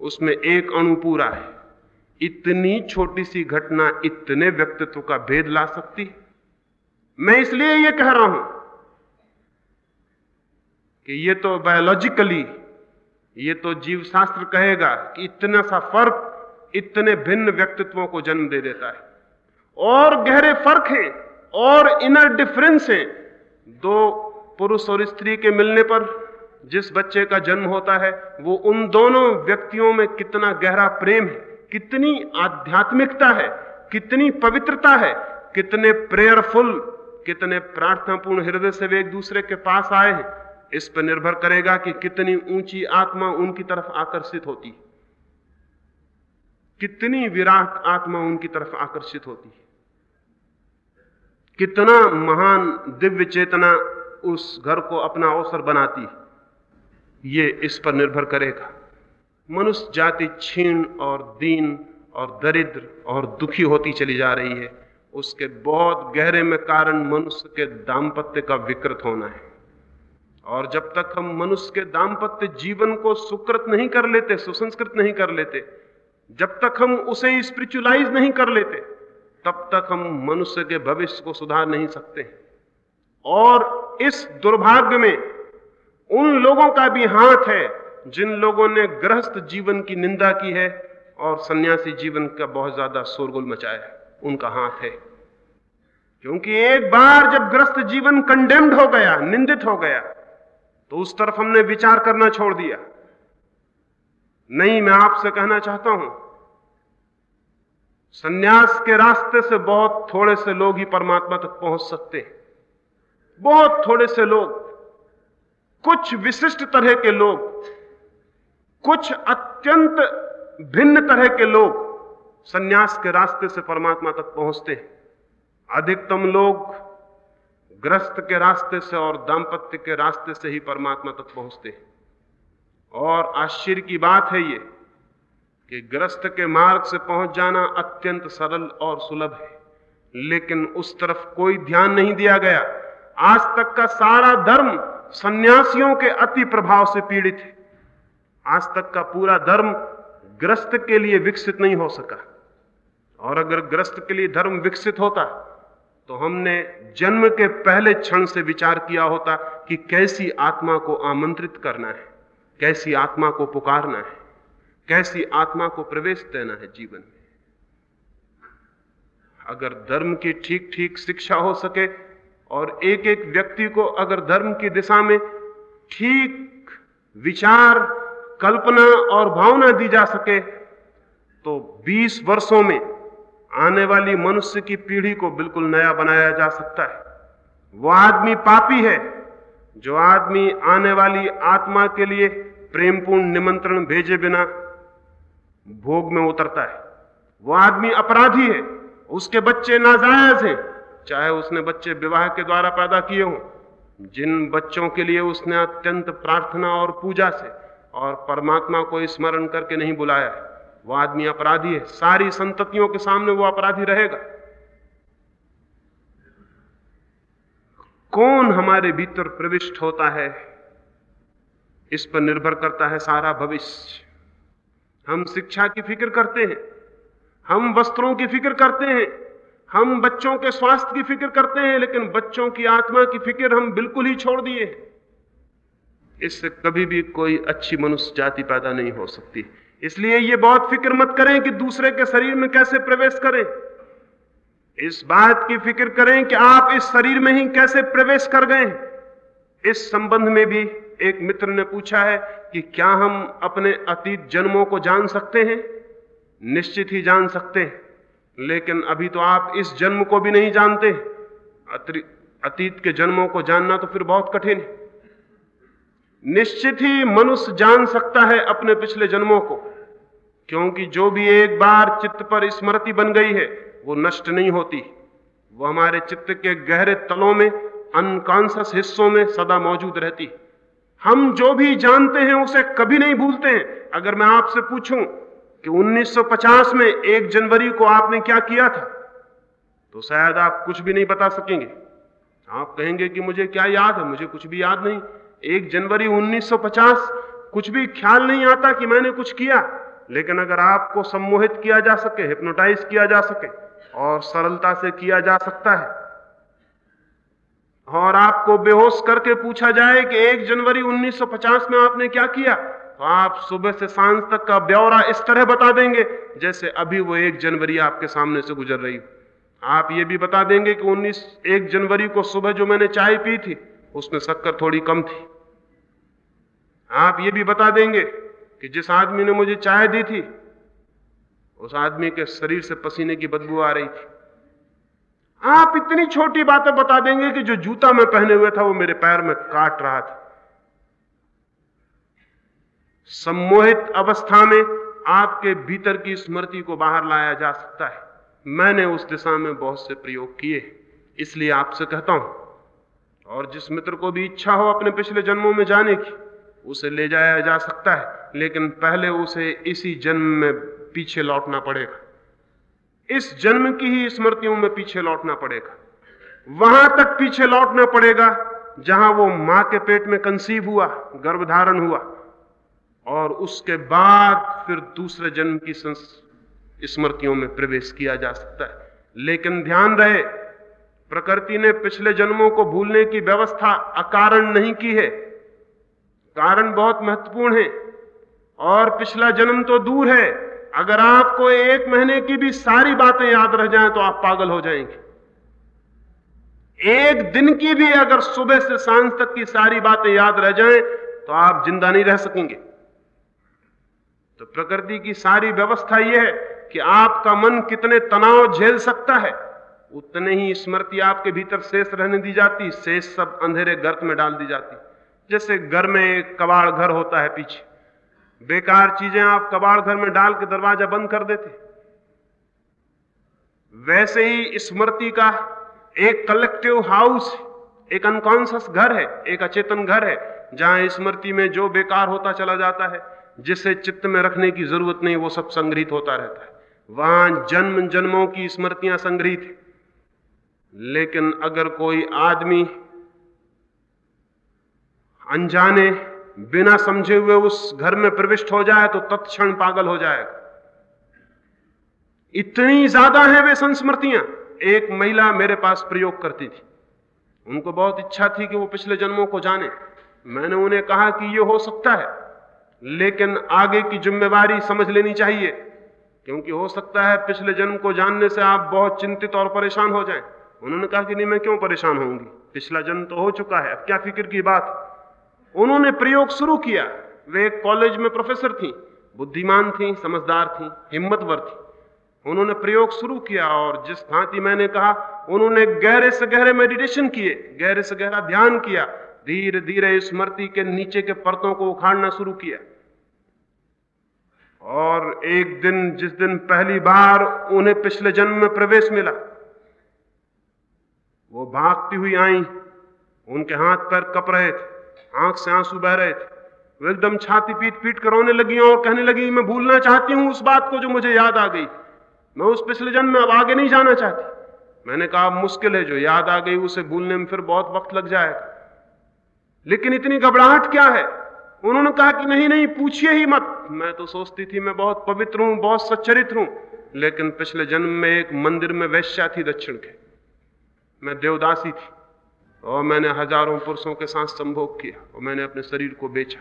B: उसमें एक अणु पूरा है। इतनी छोटी सी घटना इतने व्यक्तित्व का भेद ला सकती है। मैं इसलिए यह कह रहा हूँ कि ये तो बायोलॉजिकली ये तो जीवशास्त्र कहेगा कि इतना सा फ़र्क इतने भिन्न व्यक्तित्वों को जन्म दे देता है। और गहरे फ़र्क हैं, और इनर डिफरेंस हैं। दो पुरुष और स्त्री के मिलने पर जिस बच्चे का जन्म होता है, वो उन दोनों व्यक्तियों में कितना गहरा प्रेम है, कितनी आध्यात्मिकता है, कितनी पवित्रता है, कितने प्रेयरफुल कितने प्रार्थनापूर्ण हृदय से वे एक दूसरे के पास आए हैं। इस पर निर्भर करेगा कि कितनी ऊँची आत्मा उनकी तरफ़ आकर्षित होती है। कितनी विराट आत्मा उनकी तरफ़ आकर्षित होती है। कितना महान दिव्य चेतना उस घर को अपना अवसर बनाती है। ये इस पर निर्भर करेगा। मनुष्य जाति क्षीण और दीन और दरिद्र और दुखी होती चली जा रही है। उसके बहुत गहरे में कारण मनुष्य के दाम्पत्य का विकृत होना है। और जब तक हम मनुष्य के दाम्पत्य जीवन को सुकृत नहीं कर लेते, सुसंस्कृत नहीं कर लेते जब तक हम उसे स्पिरिचुलाइज नहीं कर लेते, तब तक हम मनुष्य के भविष्य को सुधार नहीं सकते और इस दुर्भाग्य में उन लोगों का भी हाथ है जिन लोगों ने गृहस्थ जीवन की निंदा की है और सन्यासी जीवन का बहुत ज़्यादा शोरगुल मचाया है। उनका हाथ है। क्योंकि एक बार जब ग्रस्त जीवन कंडेम्ड हो गया, निंदित हो गया तो उस तरफ़ हमने विचार करना छोड़ दिया। नहीं, मैं आपसे कहना चाहता हूँ, सन्यास के रास्ते से बहुत थोड़े से लोग ही परमात्मा तक पहुँच सकते हैं। बहुत थोड़े से लोग, कुछ विशिष्ट तरह के लोग, कुछ अत्यंत भिन्न तरह के लोग सन्यास के रास्ते से परमात्मा तक पहुँचते हैं। अधिकतम लोग ग्रस्त के रास्ते से और दाम्पत्य के रास्ते से ही परमात्मा तक पहुँचते हैं। और आश्चर्य की बात है ये कि ग्रस्त के मार्ग से पहुँच जाना अत्यंत सरल और सुलभ है। लेकिन उस तरफ़ कोई ध्यान नहीं दिया गया। आज तक का सारा धर्म सन्यासियों के अति प्रभाव से पीड़ित है। आज तक का पूरा धर्म ग्रस्त के लिए विकसित नहीं हो सका। और अगर ग्रस्त के लिए धर्म विकसित होता तो हमने जन्म के पहले क्षण से विचार किया होता कि कैसी आत्मा को आमंत्रित करना है। कैसी आत्मा को पुकारना है, कैसी आत्मा को प्रवेश देना है जीवन में। अगर धर्म की ठीक ठीक शिक्षा हो सके और एक एक व्यक्ति को अगर धर्म की दिशा में ठीक विचार, कल्पना और भावना दी जा सके तो 20 वर्षों में आने वाली मनुष्य की पीढ़ी को बिल्कुल नया बनाया जा सकता है। वह आदमी पापी है जो आदमी आने वाली आत्मा के लिए प्रेमपूर्ण निमंत्रण भेजे बिना भोग में उतरता है। वो आदमी अपराधी है, उसके बच्चे नाजायज हैं, चाहे उसने बच्चे विवाह के द्वारा पैदा किए हों। जिन बच्चों के लिए उसने अत्यंत प्रार्थना और पूजा से और परमात्मा को स्मरण करके नहीं बुलाया है, वो आदमी अपराधी है। सारी संततियों के सामने वो अपराधी रहेगा। कौन हमारे भीतर प्रविष्ट होता है? इस पर निर्भर करता है सारा भविष्य। हम शिक्षा की फ़िक्र करते हैं, हम वस्त्रों की फ़िक्र करते हैं, हम बच्चों के स्वास्थ्य की फ़िक्र करते हैं, लेकिन बच्चों की आत्मा की फ़िक्र हम बिल्कुल ही छोड़ दिए इससे कभी भी कोई अच्छी मनुष्य जाति पैदा नहीं हो सकती। इसलिए ये बहुत फ़िक्र मत करें कि दूसरे के शरीर में कैसे प्रवेश करें। इस बात की फ़िक्र करें कि आप इस शरीर में ही कैसे प्रवेश कर गए इस संबंध में भी एक मित्र ने पूछा है कि क्या हम अपने अतीत जन्मों को जान सकते हैं? निश्चित ही जान सकते हैं। लेकिन अभी तो आप इस जन्म को भी नहीं जानते। अतीत के जन्मों को जानना तो फिर बहुत कठिन है। निश्चित ही मनुष्य जान सकता है अपने पिछले जन्मों को, क्योंकि जो भी एक बार चित्त पर स्मृति बन गई है वो नष्ट नहीं होती। वो हमारे चित्त के गहरे तलों में अनकॉन्सियस हिस्सों में सदा मौजूद रहती। हम जो भी जानते हैं, उसे कभी नहीं भूलते हैं। अगर मैं आपसे पूछूँ कि 1950 में एक जनवरी को आपने क्या किया था तो शायद आप कुछ भी नहीं बता सकेंगे। आप कहेंगे कि मुझे क्या याद है? मुझे कुछ भी याद नहीं। एक जनवरी 1950 कुछ भी ख्याल नहीं आता कि मैंने कुछ किया। लेकिन अगर आपको सम्मोहित किया जा सके हिप्नोटाइज किया जा सके और सरलता से किया जा सकता है। और आपको बेहोश करके पूछा जाए कि एक जनवरी 1950 में आपने क्या किया तो आप सुबह से साँझ तक का ब्यौरा इस तरह बता देंगे, जैसे अभी वो एक जनवरी आपके सामने से गुजर रही आप ये भी बता देंगे कि 19 एक जनवरी को सुबह जो मैंने चाय पी थी, उसमें शक्कर थोड़ी कम थी। आप ये भी बता देंगे कि जिस आदमी ने मुझे चाय दी थी उस आदमी के शरीर से पसीने की बदबू आ रही थी। आप इतनी छोटी बातें बता देंगे कि जो जूता मैं पहने हुए था वो मेरे पैर में काट रहा था। सम्मोहित अवस्था में आपके भीतर की स्मृति को बाहर लाया जा सकता है। मैंने उस दिशा में बहुत से प्रयोग किए, इसलिए आपसे कहता हूँ। और जिस मित्र को भी इच्छा हो अपने पिछले जन्मों में जाने की, उसे ले जाया जा सकता है, लेकिन पहले उसे इसी जन्म में पीछे लौटना पड़ेगा। इस जन्म की ही स्मृतियों में पीछे लौटना पड़ेगा। वहाँ तक पीछे लौटना पड़ेगा जहाँ वो माँ के पेट में कंसीव हुआ, गर्भधारण हुआ, और उसके बाद फिर दूसरे जन्म की स्मृतियों में प्रवेश किया जा सकता है। लेकिन ध्यान रहे, प्रकृति ने पिछले जन्मों को भूलने की व्यवस्था अकारण नहीं की है। कारण बहुत महत्वपूर्ण है, और पिछला जन्म तो दूर है अगर आपको एक महीने की भी सारी बातें याद रह जाएँ तो आप पागल हो जाएँगे। एक दिन की भी अगर सुबह से साँझ तक की सारी बातें याद रह जाएँ तो आप ज़िंदा नहीं रह सकेंगे। तो प्रकृति की सारी व्यवस्था यह है कि आपका मन कितने तनाव झेल सकता है, उतने ही स्मृति आपके भीतर शेष रहने दी जाती, शेष सब अंधेरे गर्त में डाल दी जाती। जैसे घर में कबाड़ घर होता है पीछे। बेकार चीज़ें आप कबाड़ घर में डाल के दरवाज़ा बंद कर देते। वैसे ही स्मृति का एक कलेक्टिव हाउस एक अनकॉन्सियस घर है, एक अचेतन घर है, जहाँ स्मृति में जो बेकार होता चला जाता है, जिसे चित्त में रखने की ज़रूरत नहीं, वो सब संग्रहित होता रहता है। वहाँ जन्म जन्मों की स्मृतियाँ संग्रहित है। लेकिन अगर कोई आदमी अनजाने बिना समझे हुए उस घर में प्रविष्ट हो जाए तो तत्क्षण पागल हो जाएगा। इतनी ज़्यादा है वे संस्मृतियाँ। एक महिला मेरे पास प्रयोग करती थी। उनको बहुत इच्छा थी कि वो पिछले जन्मों को जाने। मैंने उन्हें कहा कि ये हो सकता है, लेकिन आगे की जिम्मेवारी समझ लेनी चाहिए, क्योंकि हो सकता है पिछले जन्म को जानने से आप बहुत चिंतित और परेशान हो जाएँ। उन्होंने कहा कि नहीं, मैं क्यों परेशान होंगी पिछला जन्म तो हो चुका है, अब क्या फ़िक्र की बात? उन्होंने प्रयोग शुरू किया। वे एक कॉलेज में प्रोफेसर थी, बुद्धिमान थी, समझदार थी, हिम्मतवर थी। उन्होंने प्रयोग शुरू किया और जिस भांति मैंने कहा, उन्होंने गहरे से गहरे मेडिटेशन किए, गहरे से गहरा ध्यान किया धीरे धीरे स्मृति के नीचे के परतों को उखाड़ना शुरू किया। और एक दिन, जिस दिन पहली बार उन्हें पिछले जन्म में प्रवेश मिला, वो भागती हुई आई, उनके हाथ पर कप रहे थे। आँख से आँसू बह रहे थे। वो एकदम छाती पीट पीट कर रोने लगी और कहने लगी, मैं भूलना चाहती हूँ उस बात को जो मुझे याद आ गई। मैं उस पिछले जन्म में अब आगे नहीं जाना चाहती। मैंने कहा मुश्किल है, जो याद आ गई उसे भूलने में फिर बहुत वक्त लग जाएगा। लेकिन इतनी घबराहट क्या है? उन्होंने कहा कि नहीं नहीं, पूछिए ही मत। मैं तो सोचती थी, मैं बहुत पवित्र हूँ, बहुत सच्चरित हूँ, लेकिन पिछले जन्म में एक मंदिर में वैश्या थी दक्षिण के। मैं देवदासी थी। और मैंने हज़ारों पुरुषों के साथ संभोग किया और मैंने अपने शरीर को बेचा।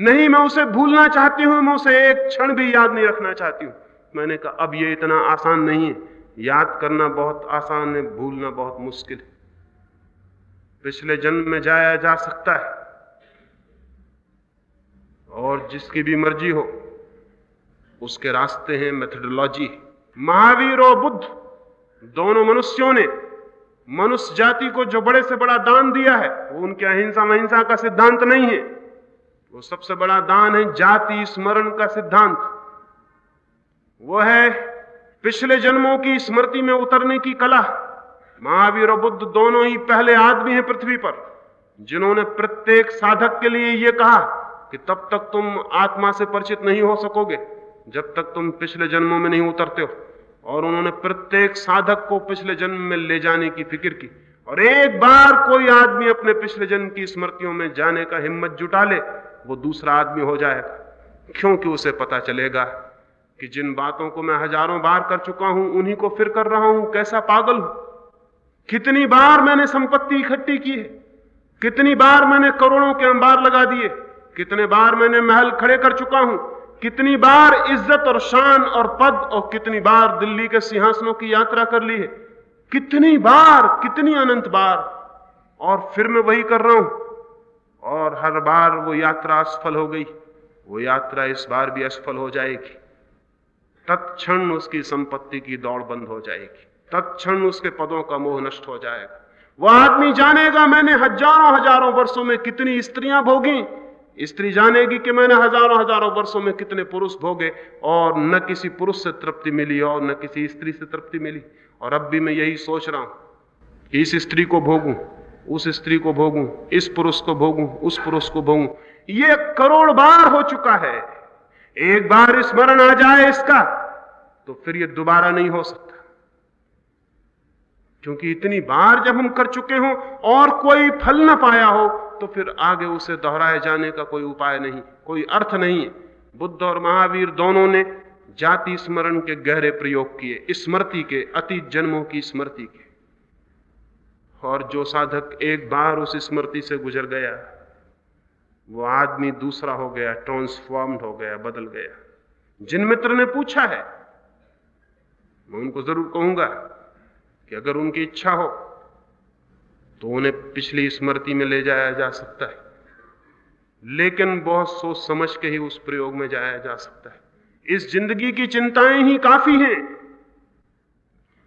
B: नहीं, मैं उसे भूलना चाहती हूँ, मैं उसे एक क्षण भी याद नहीं रखना चाहती हूँ। मैंने कहा, अब ये इतना आसान नहीं है। याद करना बहुत आसान है, भूलना बहुत मुश्किल है। पिछले जन्म में जाया जा सकता है। और जिसकी भी मर्ज़ी हो, उसके रास्ते हैं मेथडोलॉजी महावीर और बुद्ध, दोनों मनुष्यों ने मनुष्य जाति को जो बड़े से बड़ा दान दिया है, वो उनके अहिंसा महिंसा का सिद्धांत नहीं है। वो सबसे बड़ा दान है जाति स्मरण का सिद्धांत। वो है पिछले जन्मों की स्मृति में उतरने की कला। महावीर और बुद्ध दोनों ही पहले आदमी हैं पृथ्वी पर, जिन्होंने प्रत्येक साधक के लिए यह कहा कि तब तक तुम आत्मा से परिचित नहीं हो सकोगे, जब तक तुम पिछले जन्मों में नहीं उतरते हो। और उन्होंने प्रत्येक साधक को पिछले जन्म में ले जाने की फ़िक्र की। और एक बार कोई आदमी अपने पिछले जन्म की स्मृतियों में जाने का हिम्मत जुटा ले, वो दूसरा आदमी हो जाएगा। क्योंकि उसे पता चलेगा कि जिन बातों को मैं हज़ारों बार कर चुका हूँ, उन्हीं को फिर कर रहा हूँ। कैसा पागल हूँ? कितनी बार मैंने संपत्ति इकट्ठी की है? कितनी बार मैंने करोड़ों के अंबार लगा दिए? कितने बार मैंने महल खड़े कर चुका हूँ? कितनी बार इज़्ज़त और शान और पद और कितनी बार दिल्ली के सिंहासनों की यात्रा कर ली है। कितनी बार, कितनी अनंत बार। और फिर मैं वही कर रहा हूँ। और हर बार वो यात्रा असफल हो गई। वो यात्रा इस बार भी असफल हो जाएगी। तत्क्षण उसकी संपत्ति की दौड़ बंद हो जाएगी। तत्क्षण उसके पदों का मोह नष्ट हो जाएगा। वह आदमी जानेगा मैंने हज़ारों हज़ारों वर्षों में कितनी स्त्रियाँ भोगी। स्त्री जानेगी कि मैंने हज़ारों हज़ारों वर्षों में कितने पुरुष भोगे और न किसी पुरुष से तृप्ति मिली और न किसी स्त्री से तृप्ति मिली। और अब भी मैं यही सोच रहा हूँ कि इस स्त्री को भोगूं, उस स्त्री को भोगूं, इस पुरुष को भोगूं, उस पुरुष को भोगूं। ये करोड़ बार हो चुका है। एक बार स्मरण आ जाए इसका तो फिर ये दोबारा नहीं हो सकता। क्योंकि इतनी बार जब हम कर चुके हो और कोई फल ना पाया हो तो फिर आगे उसे दोहराए जाने का कोई उपाय नहीं, कोई अर्थ नहीं है। बुद्ध और महावीर दोनों ने जाति स्मरण के गहरे प्रयोग किए स्मृति के, अतीत जन्मों की स्मृति के। और जो साधक एक बार उस स्मृति से गुजर गया, वो आदमी दूसरा हो गया ट्रांसफॉर्म्ड हो गया, बदल गया। जिन मित्र ने पूछा है, मैं उनको ज़रूर कहूँगा कि अगर उनकी इच्छा हो तो उन्हें पिछली स्मृति में ले जाया जा सकता है। लेकिन बहुत सोच समझ के ही उस प्रयोग में जाया जा सकता है। इस ज़िंदगी की चिंताएँ ही काफ़ी हैं।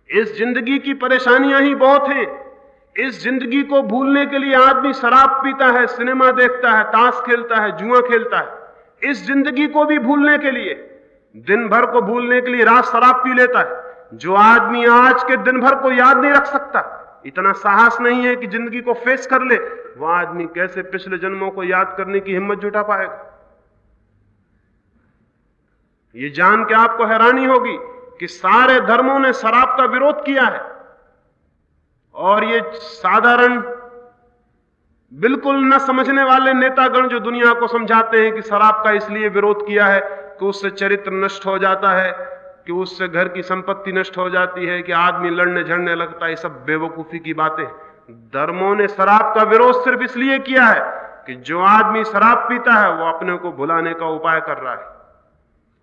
B: इस ज़िंदगी की परेशानियाँ ही बहुत हैं। इस ज़िंदगी को भूलने के लिए आदमी शराब पीता है, सिनेमा देखता है, ताश खेलता है, जुआ खेलता है। इस ज़िंदगी को भी भूलने के लिए, दिन भर को भूलने के लिए रात शराब पी लेता है। जो आदमी आज के दिन भर को याद नहीं रख सकता। इतना साहस नहीं है कि ज़िंदगी को फेस कर ले, वह आदमी कैसे पिछले जन्मों को याद करने की हिम्मत जुटा पाएगा? ये जान के आपको हैरानी होगी कि सारे धर्मों ने शराब का विरोध किया है। और ये साधारण, बिल्कुल न समझने वाले नेतागण जो दुनिया को समझाते हैं कि शराब का इसलिए विरोध किया है कि उससे चरित्र नष्ट हो जाता है कि उससे घर की संपत्ति नष्ट हो जाती है, कि आदमी लड़ने झड़ने लगता है सब बेवकूफ़ी की बातें। धर्मों ने शराब का विरोध सिर्फ़ इसलिए किया है कि जो आदमी शराब पीता है, वो अपने को भुलाने का उपाय कर रहा है।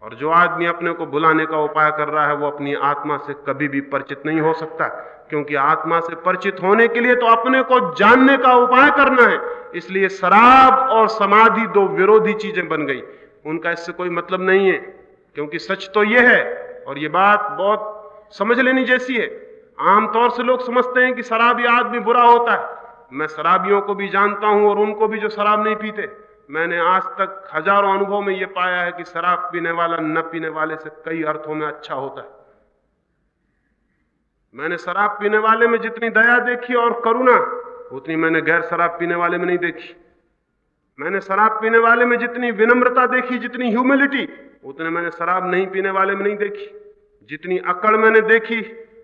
B: और जो आदमी अपने को भुलाने का उपाय कर रहा है, वो अपनी आत्मा से कभी भी परिचित नहीं हो सकता। क्योंकि आत्मा से परिचित होने के लिए तो अपने को जानने का उपाय करना है। इसलिए शराब और समाधि दो विरोधी चीज़ें बन गई। उनका इससे कोई मतलब नहीं है, क्योंकि सच तो यह है और ये बात बहुत समझ लेनी जैसी है। आमतौर से लोग समझते हैं कि शराबी आदमी बुरा होता है। मैं शराबियों को भी जानता हूँ और उनको भी जो शराब नहीं पीते। मैंने आज तक हज़ारों अनुभव में यह पाया है कि शराब पीने वाला, न पीने वाले से कई अर्थों में अच्छा होता है। मैंने शराब पीने वाले में जितनी दया देखी और करुणा, उतनी मैंने गैर शराब पीने वाले में नहीं देखी। मैंने शराब पीने वाले में जितनी विनम्रता देखी, जितनी ह्यूमिलिटी उतने मैंने शराब नहीं पीने वाले में नहीं देखी। जितनी अकड़ मैंने देखी,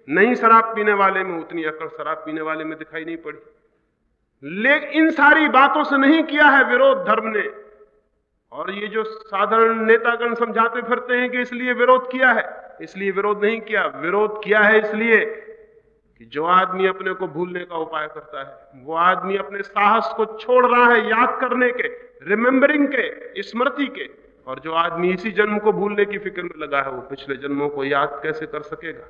B: नहीं शराब पीने वाले में, उतनी अकड़ शराब पीने वाले में दिखाई नहीं पड़ी। लेकिन इन सारी बातों से नहीं किया है विरोध धर्म ने। और ये जो साधारण नेतागण समझाते फिरते हैं कि इसलिए विरोध किया है, इसलिए विरोध नहीं किया, विरोध किया है इसलिए कि जो आदमी अपने को भूलने का उपाय करता है, वो आदमी अपने साहस को छोड़ रहा है याद करने के रिमेम्बरिंग के, स्मृति के, और जो आदमी इसी जन्म को भूलने की फ़िक्र में लगा है, वो पिछले जन्मों को याद कैसे कर सकेगा?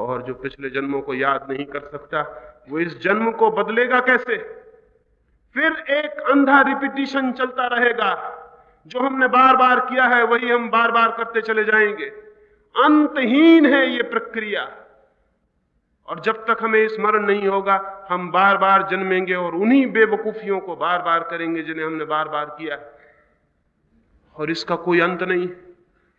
B: और जो पिछले जन्मों को याद नहीं कर सकता, वो इस जन्म को बदलेगा कैसे? फिर एक अंधा रिपीटिशन चलता रहेगा। जो हमने बार बार किया है, वही हम बार बार करते चले जाएँगे। अंतहीन है ये प्रक्रिया। और जब तक हमें स्मरण नहीं होगा, हम बार बार जन्मेंगे और उन्हीं बेवकूफियों को बार बार करेंगे जिन्हें हमने बार बार किया और इसका कोई अंत नहीं।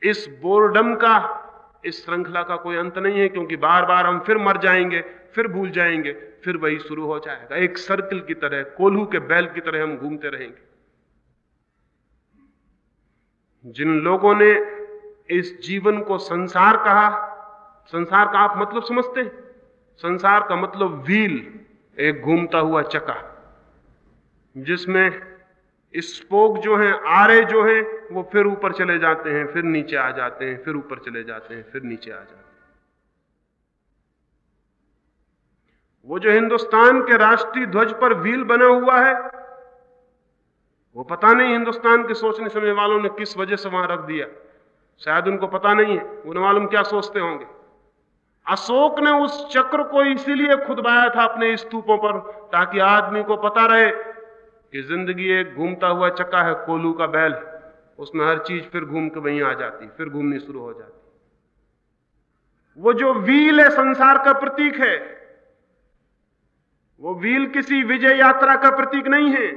B: इस बोर्डम का, इस श्रृंखला का कोई अंत नहीं है, क्योंकि बार बार हम फिर मर जाएँगे, फिर भूल जाएँगे, फिर वही शुरू हो जाएगा। एक सर्कल की तरह, कोल्हू के बैल की तरह हम घूमते रहेंगे। जिन लोगों ने इस जीवन को संसार कहा, संसार का आप मतलब समझते हैं? संसार का मतलब व्हील, एक घूमता हुआ चक्का, जिसमें स्पोक जो हैं, आरे जो हैं, वो फिर ऊपर चले जाते हैं, फिर नीचे आ जाते हैं, फिर ऊपर चले जाते हैं, फिर नीचे आ जाते हैं। वो जो हिंदुस्तान के राष्ट्रीय ध्वज पर व्हील बना हुआ है, वो पता नहीं हिंदुस्तान के सोचने समझने वालों ने किस वजह से वहाँ रख दिया। शायद उनको पता नहीं है, उन्हें मालूम क्या सोचते होंगे। अशोक ने उस चक्र को इसीलिए खुदवाया था अपने स्तूपों पर ताकि आदमी को पता रहे कि ज़िंदगी एक घूमता हुआ चक्का है, कोलू का बैल। उसमें हर चीज़ फिर घूम के वहीं आ जाती, फिर घूमनी शुरू हो जाती। वो जो व्हील है संसार का प्रतीक है, वो व्हील किसी विजय यात्रा का प्रतीक नहीं है।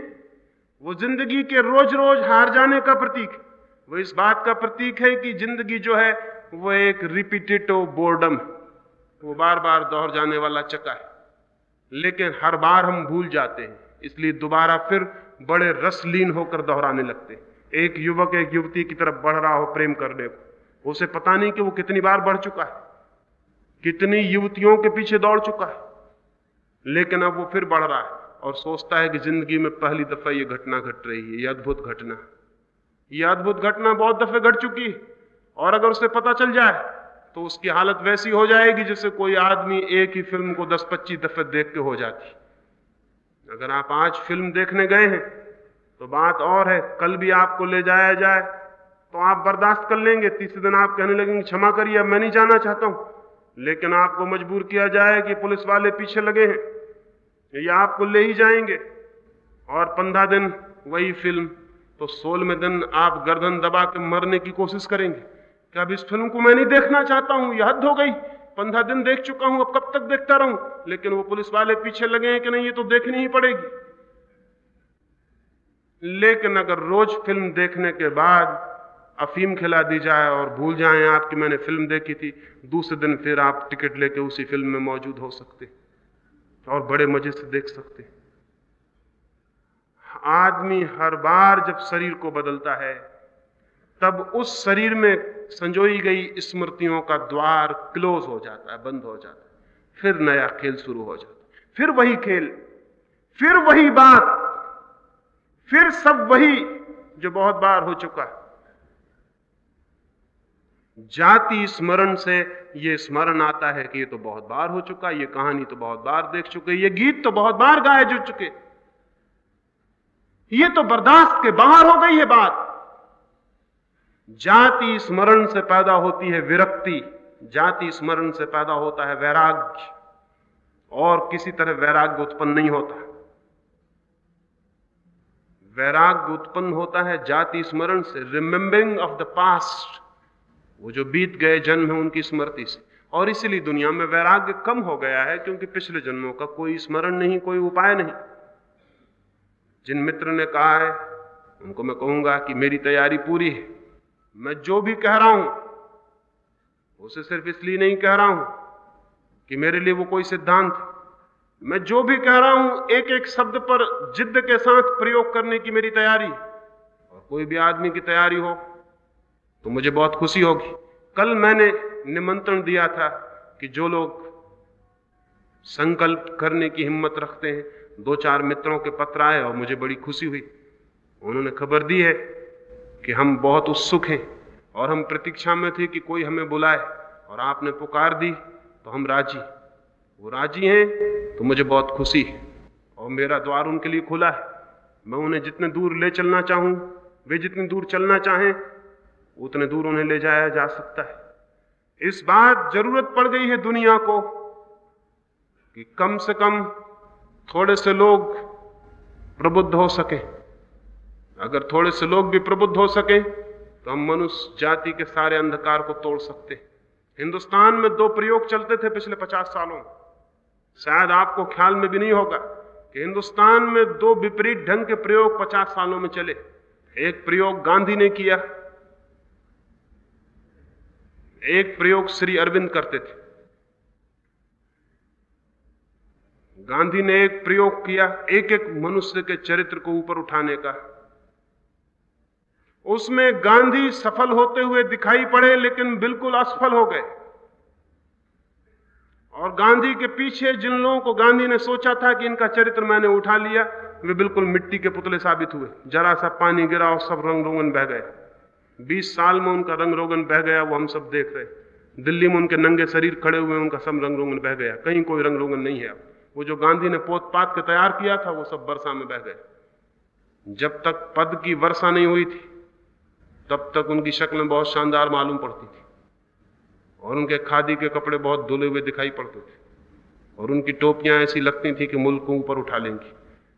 B: वो ज़िंदगी के रोज रोज हार जाने का प्रतीक। वो इस बात का प्रतीक है कि ज़िंदगी जो है, वो एक रिपीटेटिव बोर्डम वो बार बार दोहर जाने वाला चक्का है। लेकिन हर बार हम भूल जाते हैं, इसलिए दोबारा फिर बड़े रसलीन होकर दोहराने लगते एक युवक एक युवती की तरफ़ बढ़ रहा हो प्रेम करने को, उसे पता नहीं कि वो कितनी बार बढ़ चुका है, कितनी युवतियों के पीछे दौड़ चुका है। लेकिन अब वो फिर बढ़ रहा है और सोचता है कि ज़िंदगी में पहली दफ़ा ये घटना घट रही है, ये अद्भुत घटना ये अद्भुत घटना बहुत दफे घट चुकी है और अगर उसे पता चल जाए तो उसकी हालत वैसी हो जाएगी जैसे कोई आदमी एक ही फ़िल्म को 10-25 दफे देख के हो जाती। अगर आप आज फ़िल्म देखने गए हैं तो बात और है, कल भी आपको ले जाया जाए तो आप बर्दाश्त कर लेंगे। तीसरे दिन आप कहने लगेंगे, क्षमा करिए मैं नहीं जाना चाहता हूँ। लेकिन आपको मजबूर किया जाए कि पुलिस वाले पीछे लगे हैं, या आपको ले ही जाएँगे। और पंद्रह दिन वही फ़िल्म तो सोलहवें दिन आप गर्दन दबा के मरने की कोशिश करेंगे। कि अब इस फ़िल्म को मैं नहीं देखना चाहता हूँ, यह हद हो गई। पंद्रह दिन देख चुका हूँ, अब कब तक देखता रहूँ? लेकिन वो पुलिस वाले पीछे लगे हैं कि नहीं, ये तो देखनी ही पड़ेगी। लेकिन अगर रोज फ़िल्म देखने के बाद अफीम खिला दी जाए और भूल जाए आप कि मैंने फ़िल्म देखी थी, दूसरे दिन फिर आप टिकट लेके उसी फ़िल्म में मौजूद हो सकते और बड़े मज़े से देख सकते। आदमी हर बार जब शरीर को बदलता है तब उस शरीर में संजोई गई स्मृतियों का द्वार क्लोज हो जाता है, बंद हो जाता है। फिर नया खेल शुरू हो जाता है। फिर वही खेल, फिर वही बात, फिर सब वही जो बहुत बार हो चुका है। जाति स्मरण से ये स्मरण आता है कि ये तो बहुत बार हो चुका ये कहानी तो बहुत बार देख चुके ये गीत तो बहुत बार गाए जा चुके ये तो बर्दाश्त के बाहर हो गई है बात। जाति स्मरण से पैदा होती है विरक्ति, जाति स्मरण से पैदा होता है वैराग्य, और किसी तरह वैराग्य उत्पन्न नहीं होता। वैराग्य उत्पन्न होता है जाति स्मरण से रिमेंबरिंग ऑफ़ द पास्ट वो जो बीत गए जन्म है उनकी स्मृति से। और इसीलिए दुनिया में वैराग्य कम हो गया है क्योंकि पिछले जन्मों का कोई स्मरण नहीं, कोई उपाय नहीं। जिन मित्र ने कहा है, उनको मैं कहूँगा कि मेरी तैयारी पूरी है। मैं जो भी कह रहा हूँ, उसे सिर्फ़ इसलिए नहीं कह रहा हूँ कि मेरे लिए वो कोई सिद्धांत मैं जो भी कह रहा हूँ एक एक शब्द पर जिद्द के साथ प्रयोग करने की मेरी तैयारी और कोई भी आदमी की तैयारी हो तो मुझे बहुत खुशी होगी। कल मैंने निमंत्रण दिया था कि जो लोग संकल्प करने की हिम्मत रखते हैं दो चार मित्रों के पत्र आए और मुझे बड़ी खुशी हुई। उन्होंने खबर दी है कि हम बहुत उत्सुक हैं और हम प्रतीक्षा में थे कि कोई हमें बुलाए और आपने पुकार दी तो हम राज़ी। वो राज़ी हैं तो मुझे बहुत खुशी है और मेरा द्वार उनके लिए खुला है। मैं उन्हें जितने दूर ले चलना चाहूँ, वे जितनी दूर चलना चाहें, उतने दूर उन्हें ले जाया जा सकता है। इस बात ज़रूरत पड़ गई है दुनिया को कि कम से कम थोड़े से लोग प्रबुद्ध हो सके। अगर थोड़े से लोग भी प्रबुद्ध हो सके तो हम मनुष्य जाति के सारे अंधकार को तोड़ सकते हिंदुस्तान में दो प्रयोग चलते थे पिछले पचास सालों शायद आपको ख्याल में भी नहीं होगा कि हिंदुस्तान में दो विपरीत ढंग के प्रयोग पचास सालों में चले। एक प्रयोग गांधी ने किया। एक प्रयोग श्री अरविंद करते थे। गांधी ने एक प्रयोग किया एक एक मनुष्य के चरित्र को ऊपर उठाने का। उसमें गांधी सफल होते हुए दिखाई पड़े, लेकिन बिल्कुल असफल हो गए। और गांधी के पीछे जिन लोगों को गांधी ने सोचा था कि इनका चरित्र मैंने उठा लिया, वे बिल्कुल मिट्टी के पुतले साबित हुए। जरा सा पानी गिरा और सब रंग रोगन बह गए। बीस साल में उनका रंग रोगन बह गया, वो हम सब देख रहे दिल्ली में उनके नंगे शरीर खड़े हुए, उनका सब रंग रोगन बह गया। कहीं कोई रंग रोगन नहीं है वो जो गांधी ने पोत पात के तैयार किया था, वो सब वर्षा में बह गए। जब तक पद की वर्षा नहीं हुई थी तब तक उनकी शक्ल बहुत शानदार मालूम पड़ती थी। और उनके खादी के कपड़े बहुत धुले हुए दिखाई पड़ते थे। और उनकी टोपियाँ ऐसी लगती थी कि मुल्क को ऊपर उठा लेंगी।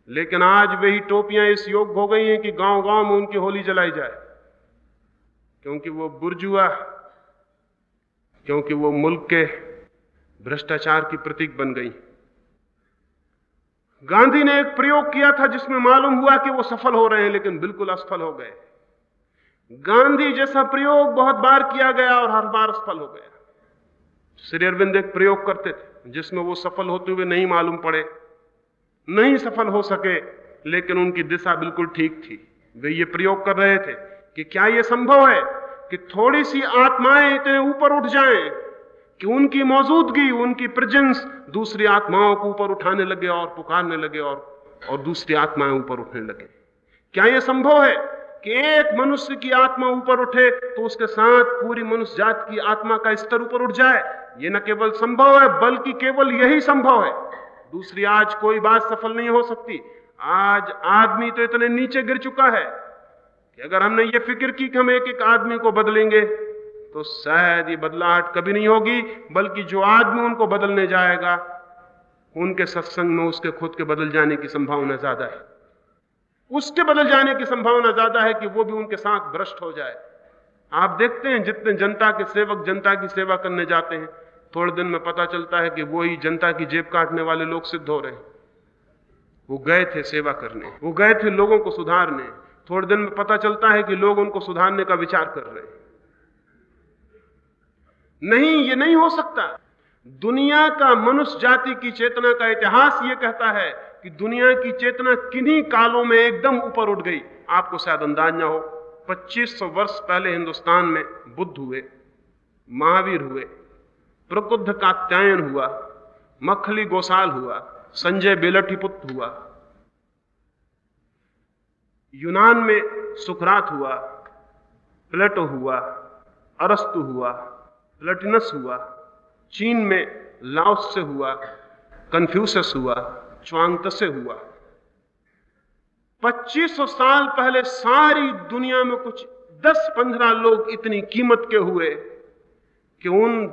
B: लेकिन आज वही टोपियाँ इस योग हो गई हैं कि गाँव गाँव में उनकी होली जलाई जाए। क्योंकि वो बुर्जुआ, क्योंकि वो मुल्क के भ्रष्टाचार की प्रतीक बन गई। गांधी ने एक प्रयोग किया था जिसमें मालूम हुआ कि वो सफल हो रहे हैं, लेकिन बिल्कुल असफल हो गए। गांधी जैसा प्रयोग बहुत बार किया गया और हर बार सफल हो गया। श्री अरविंद एक प्रयोग करते थे, जिसमें वो सफल होते हुए नहीं मालूम पड़े, नहीं सफल हो सके, लेकिन उनकी दिशा बिल्कुल ठीक थी। वे ये प्रयोग कर रहे थे कि क्या यह संभव है कि थोड़ी सी आत्माएँ इतने ऊपर उठ जाएँ कि उनकी मौजूदगी, उनकी प्रेजेंस दूसरी आत्माओं को ऊपर उठाने लगे और पुकारने लगे और और दूसरी आत्माएँ ऊपर उठने लगे। क्या यह संभव है कि एक मनुष्य की आत्मा ऊपर उठे तो उसके साथ पूरी मनुष्य जात की आत्मा का स्तर ऊपर उठ जाए। यह न केवल संभव है, बल्कि केवल यही संभव है। दूसरी, आज कोई बात सफल नहीं हो सकती। आज आदमी तो इतने नीचे गिर चुका है कि अगर हमने ये फ़िक्र की कि हम एक एक आदमी को बदलेंगे तो शायद ये बदलाहट कभी नहीं होगी, बल्कि जो आदमी उनको बदलने जाएगा, उनके सत्संग में उसके खुद के बदल जाने की संभावना ज़्यादा है। उसके बदल जाने की संभावना ज़्यादा है कि वो भी उनके साथ भ्रष्ट हो जाए। आप देखते हैं जितने जनता के सेवक जनता की सेवा करने जाते हैं, थोड़े दिन में पता चलता है कि वो ही जनता की जेब काटने वाले लोग सिद्ध हो रहे हैं। वो गए थे सेवा करने, वो गए थे लोगों को सुधारने। थोड़े दिन में पता चलता है कि लोग उनको सुधारने का विचार कर रहे हैं। नहीं, ये नहीं हो सकता। दुनिया का मनुष्य जाति की चेतना का इतिहास ये कहता है कि दुनिया की चेतना किन्हीं कालों में एकदम ऊपर उठ गई। आपको शायद अंदाज ना हो 2500 वर्ष पहले हिंदुस्तान में बुद्ध हुए, महावीर हुए प्रकुद्ध का त्यायन हुआ, मखली गोसाल हुआ, संजय बेलठीपुत्र हुआ, यूनान में सुकरात हुआ, प्लेटो हुआ, अरस्तु हुआ, प्लेटिनस हुआ, चीन में लाओस से हुआ कन्फ्यूशस हुआ च्वांग से हुआ। 2500 साल पहले सारी दुनिया में कुछ 10-15 लोग इतनी कीमत के हुए कि उन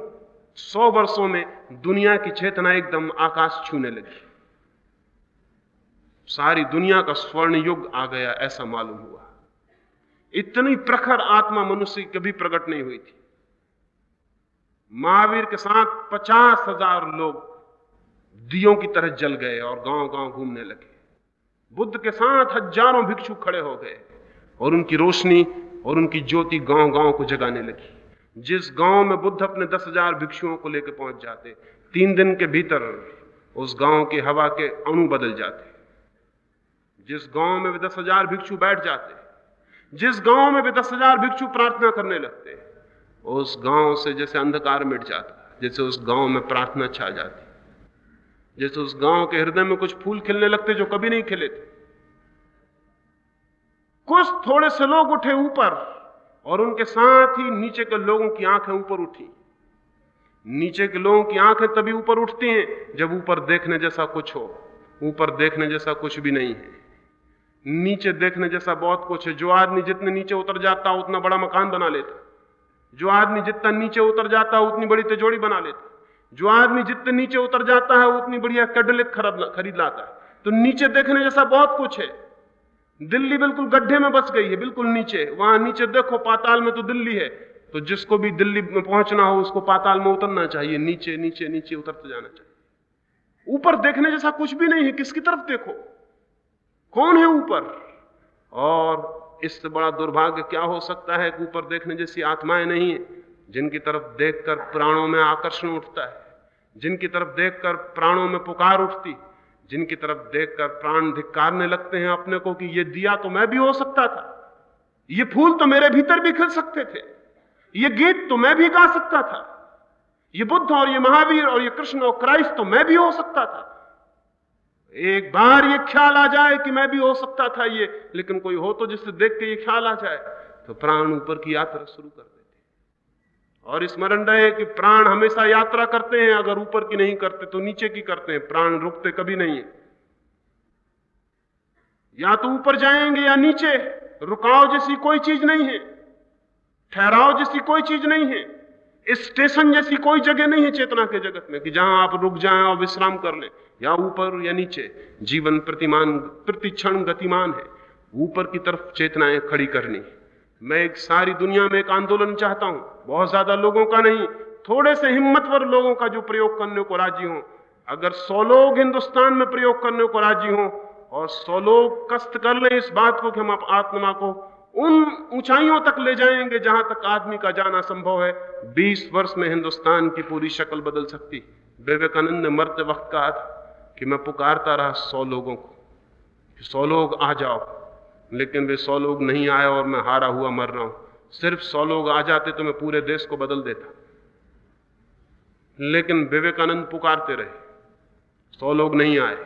B: 100 वर्षों में दुनिया की चेतना एकदम आकाश छूने लगी। सारी दुनिया का स्वर्ण युग आ गया, ऐसा मालूम हुआ। इतनी प्रखर आत्मा मनुष्य कभी प्रकट नहीं हुई थी। महावीर के साथ पचास हज़ार लोग दियों की तरह जल गए और गाँव गाँव घूमने लगे। बुद्ध के साथ हज़ारों भिक्षु खड़े हो गए और उनकी रोशनी और उनकी ज्योति गाँव गाँव को जगाने लगी। जिस गाँव में बुद्ध अपने दस हज़ार भिक्षुओं को लेकर पहुँच जाते, तीन दिन के भीतर उस गाँव की हवा के अणु बदल जाते। जिस गाँव में वे दस हज़ार भिक्षु बैठ जाते, जिस गाँव में वे दस हज़ार भिक्षु प्रार्थना करने लगते, उस गाँव से जैसे अंधकार मिट जाता, जैसे उस गाँव में प्रार्थना छा जाती। जैसे उस गाँव के हृदय में कुछ फूल खिलने लगते जो कभी नहीं खिले थे। कुछ थोड़े से लोग उठे ऊपर और उनके साथ ही नीचे के लोगों की आँखें ऊपर उठी। नीचे के लोगों की आँखें तभी ऊपर उठती हैं जब ऊपर देखने जैसा कुछ हो, ऊपर देखने जैसा कुछ भी नहीं है। नीचे देखने जैसा बहुत कुछ है, जो आदमी जितने नीचे उतर जाता, उतना बड़ा मकान बना लेता। जो आदमी जितना नीचे उतर जाता, उतनी बड़ी तिजोड़ी बना लेता। जो आदमी जितने नीचे उतर जाता है उतनी बढ़िया कडलिक खरीद लाता है। तो नीचे देखने जैसा बहुत कुछ है। दिल्ली बिल्कुल गड्ढे में बस गई है, बिल्कुल नीचे। वहाँ नीचे देखो, पाताल में तो दिल्ली है। तो जिसको भी दिल्ली में पहुँचना हो, उसको पाताल में उतरना चाहिए। नीचे नीचे नीचे उतरते जाना चाहिए। ऊपर देखने जैसा कुछ भी नहीं है, किसकी तरफ़ देखो? कौन है ऊपर? और इससे बड़ा दुर्भाग्य क्या हो सकता है कि ऊपर देखने जैसी आत्माएँ नहीं है? जिनकी तरफ़ देखकर प्राणों में आकर्षण उठता है, जिनकी तरफ़ देखकर प्राणों में पुकार उठती, जिनकी तरफ़ देखकर प्राण धिक्कारने लगते हैं अपने को कि ये दिया तो मैं भी हो सकता था, ये फूल तो मेरे भीतर भी खिल सकते थे, ये गीत तो मैं भी गा सकता था, ये बुद्ध और ये महावीर और ये कृष्ण और क्राइस्ट तो मैं भी हो सकता था। एक बार ये ख्याल आ जाए कि मैं भी हो सकता था ये, लेकिन कोई हो तो जिससे देख के ये ख्याल आ जाए तो प्राण ऊपर की यात्रा शुरू कर देते और स्मरण रहे कि प्राण हमेशा यात्रा करते हैं, अगर ऊपर की नहीं करते तो नीचे की करते हैं। प्राण रुकते कभी नहीं है। या तो ऊपर जाएँगे या नीचे, रुकाव जैसी कोई चीज़ नहीं है, ठहराव जैसी कोई चीज़ नहीं है, स्टेशन जैसी कोई जगह नहीं है चेतना के जगत में कि जहाँ आप रुक जाएँ और विश्राम कर लें, या ऊपर या नीचे। जीवन प्रतिमान, प्रतिक्षण गतिमान है। ऊपर की तरफ़ चेतनाएँ खड़ी करनी। मैं एक सारी दुनिया में एक आंदोलन चाहता हूँ। बहुत ज़्यादा लोगों का नहीं, थोड़े से हिम्मतवर लोगों का जो प्रयोग करने को राज़ी हो। अगर सौ लोग हिंदुस्तान में प्रयोग करने को राज़ी हो और सौ लोग कष्ट कर ले इस बात को कि हम आत्मा को उन ऊंचाइयों तक ले जाएँगे जहाँ तक आदमी का जाना संभव है। 20 वर्ष में हिंदुस्तान की पूरी शक्ल बदल सकती। विवेकानंद ने मरते वक्त कहा था कि मैं पुकारता रहा सौ लोगों को सौ लोग आ जाओ। लेकिन वे सौ लोग नहीं आए और मैं हारा हुआ मर रहा हूँ। सिर्फ़ सौ लोग आ जाते तो मैं पूरे देश को बदल देता। लेकिन विवेकानंद पुकारते रहे, सौ लोग नहीं आए।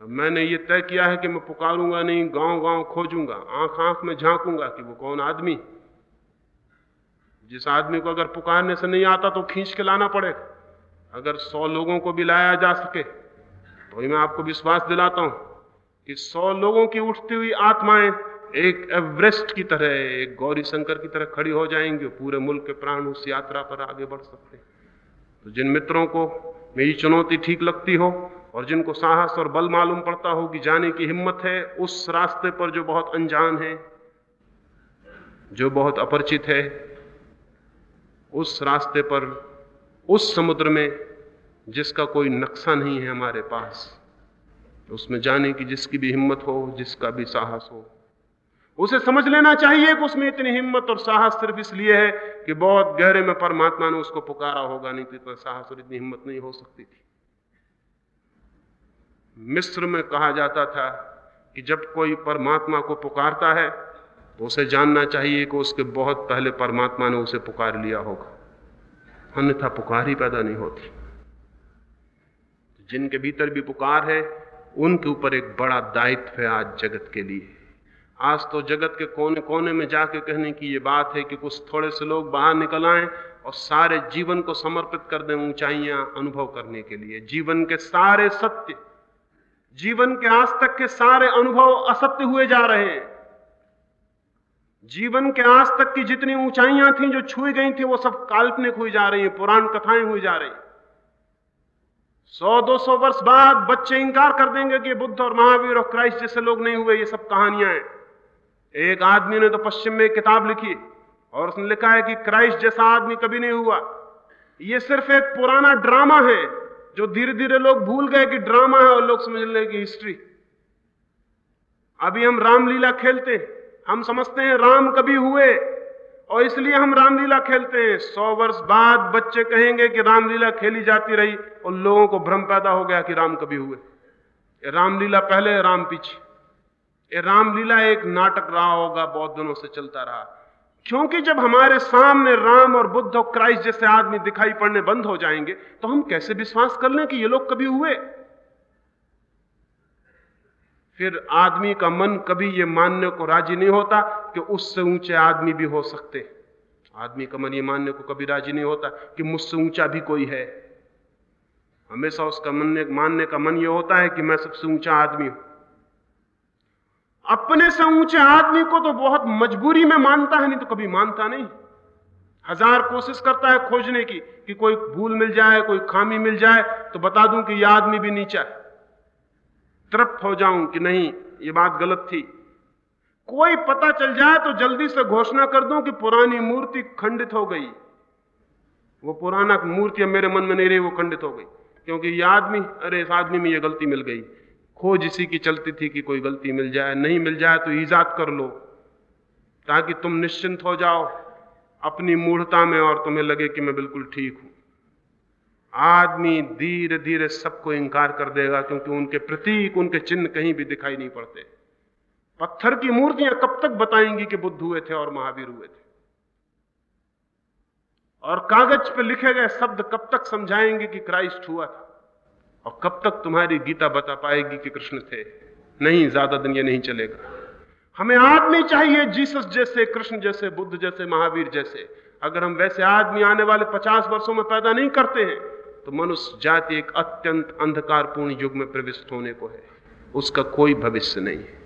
B: मैंने ये तय किया है कि मैं पुकारूँगा नहीं गाँव गाँव खोजूँगा आँख आँख में झांकूँगा कि वो कौन आदमी। जिस आदमी को अगर पुकारने से नहीं आता तो खींच के लाना पड़ेगा। अगर सौ लोगों को भी लाया जा सके तो मैं आपको विश्वास दिलाता हूँ। कि सौ लोगों की उठती हुई आत्माएँ एक एवरेस्ट की तरह, एक गौरी शंकर की तरह खड़ी हो जाएँगी पूरे मुल्क के प्राण उस यात्रा पर आगे बढ़ सकते हैं। तो जिन मित्रों को मेरी चुनौती ठीक लगती हो और जिनको साहस और बल मालूम पड़ता हो कि जाने की हिम्मत है, उस रास्ते पर जो बहुत अनजान है, जो बहुत अपरिचित है, उस रास्ते पर, उस समुद्र में जिसका कोई नक्शा नहीं है हमारे पास उसमें जाने की जिसकी भी हिम्मत हो, जिसका भी साहस हो। उसे समझ लेना चाहिए कि उसमें इतनी हिम्मत और साहस सिर्फ़ इसलिए है कि बहुत गहरे में परमात्मा ने उसको पुकारा होगा, नहीं तो इतना साहस और इतनी हिम्मत नहीं हो सकती थी। मिस्र में कहा जाता था कि जब कोई परमात्मा को पुकारता है तो उसे जानना चाहिए कि उसके बहुत पहले परमात्मा ने उसे पुकार लिया होगा। अन्यथा पुकार ही पैदा नहीं होती। जिनके भीतर भी पुकार है उनके ऊपर एक बड़ा दायित्व है आज जगत के लिए। आज तो जगत के कोने कोने में जाके कहने की ये बात है कि कुछ थोड़े से लोग बाहर निकल आए और सारे जीवन को समर्पित कर दें ऊंचाइयाँ अनुभव करने के लिए। जीवन के सारे सत्य, जीवन के आज तक के सारे अनुभव असत्य हुए जा रहे हैं। जीवन के आज तक की जितनी ऊंचाइयाँ थी, जो छुई गई थी, वो सब काल्पनिक हुई जा रही है, पुराण कथाएँ हुई जा रही सौ दो सौ वर्ष बाद बच्चे इंकार कर देंगे कि बुद्ध और महावीर और क्राइस्ट जैसे लोग नहीं हुए, ये सब कहानियाँ हैं। एक आदमी ने तो पश्चिम में किताब लिखी और उसने लिखा है कि क्राइस्ट जैसा आदमी कभी नहीं हुआ। ये सिर्फ़ एक पुराना ड्रामा है, जो धीरे धीरे लोग भूल गए कि ड्रामा है और लोग समझ ले कि हिस्ट्री। अभी हम रामलीला खेलते हम समझते हैं राम कभी हुए और इसलिए हम रामलीला खेलते हैं। सौ वर्ष बाद बच्चे कहेंगे कि रामलीला खेली जाती रही और लोगों को भ्रम पैदा हो गया कि राम कभी हुए। रामलीला पहले राम पीछे। ये रामलीला एक नाटक रहा होगा, बहुत दिनों से चलता रहा। क्योंकि जब हमारे सामने राम और बुद्ध और क्राइस्ट जैसे आदमी दिखाई पड़ने बंद हो जाएँगे तो हम कैसे विश्वास कर लें कि ये लोग कभी हुए? फिर आदमी का मन कभी ये मानने को राज़ी नहीं होता कि उससे ऊँचे आदमी भी हो सकते आदमी का मन ये मानने को कभी राज़ी नहीं होता कि मुझसे ऊँचा भी कोई है। हमेशा उसका मन मानने का मन ये होता है कि मैं सबसे ऊँचा आदमी हूँ। अपने से ऊँचे आदमी को तो बहुत मजबूरी में मानता है, नहीं तो कभी मानता नहीं। हज़ार कोशिश करता है खोजने की कि कोई भूल मिल जाए, कोई खामी मिल जाए तो बता दूँ कि यह आदमी भी नीचा है। तृप्त हो जाऊँ कि नहीं, ये बात गलत थी। कोई पता चल जाए तो जल्दी से घोषणा कर दूँ कि पुरानी मूर्ति खंडित हो गई। वो पुराना मूर्ति अब मेरे मन में नहीं रही, वो खंडित हो गई। क्योंकि ये आदमी, अरे इस आदमी में ये गलती मिल गई। खोज इसी की चलती थी कि कोई गलती मिल जाए, नहीं मिल जाए तो ईजाद कर लो, ताकि तुम निश्चिंत हो जाओ, अपनी मूढ़ता में और तुम्हें लगे कि मैं बिल्कुल ठीक हूँ। आदमी धीरे धीरे सबको इंकार कर देगा क्योंकि उनके प्रतीक, उनके चिन्ह कहीं भी दिखाई नहीं पड़ते। पत्थर की मूर्तियाँ कब तक बताएँगी कि बुद्ध हुए थे और महावीर हुए थे? और कागज़ पे लिखे गए शब्द कब तक समझाएँगे कि क्राइस्ट हुआ था? और कब तक तुम्हारी गीता बता पाएगी कि कृष्ण थे? नहीं, ज़्यादा दिन ये नहीं चलेगा। हमें आदमी चाहिए जीसस जैसे, कृष्ण जैसे, बुद्ध जैसे, महावीर जैसे। अगर हम वैसे आदमी आने वाले पचास वर्षों में पैदा नहीं करते हैं तो मनुष्य जाति एक अत्यंत अंधकारपूर्ण युग में प्रविष्ट होने को है। उसका कोई भविष्य नहीं है।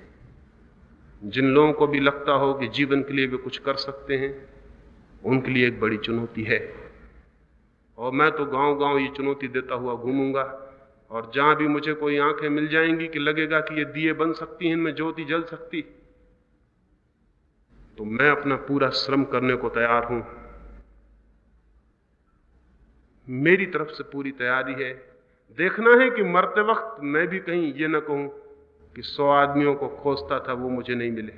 B: जिन लोगों को भी लगता हो कि जीवन के लिए वे कुछ कर सकते हैं, उनके लिए एक बड़ी चुनौती है। और मैं तो गाँव गाँव ये चुनौती देता हुआ घूमूँगा, और जहाँ भी मुझे कोई आँखें मिल जाएँगी कि लगेगा कि ये दिए बन सकती हैं, इनमें ज्योति जल सकती। तो मैं अपना पूरा श्रम करने को तैयार हूँ। मेरी तरफ़ से पूरी तैयारी है। देखना है कि मरते वक्त मैं भी कहीं ये ना कहूँ कि सौ आदमियों को खोजता था, वो मुझे नहीं मिले।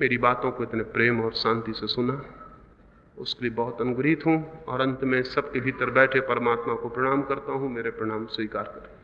B: मेरी बातों को इतने प्रेम और शांति से सुना। उसके लिए बहुत अनुग्रहित हूँ और अंत में सबके भीतर बैठे परमात्मा को प्रणाम करता हूँ। मेरे प्रणाम स्वीकार करें।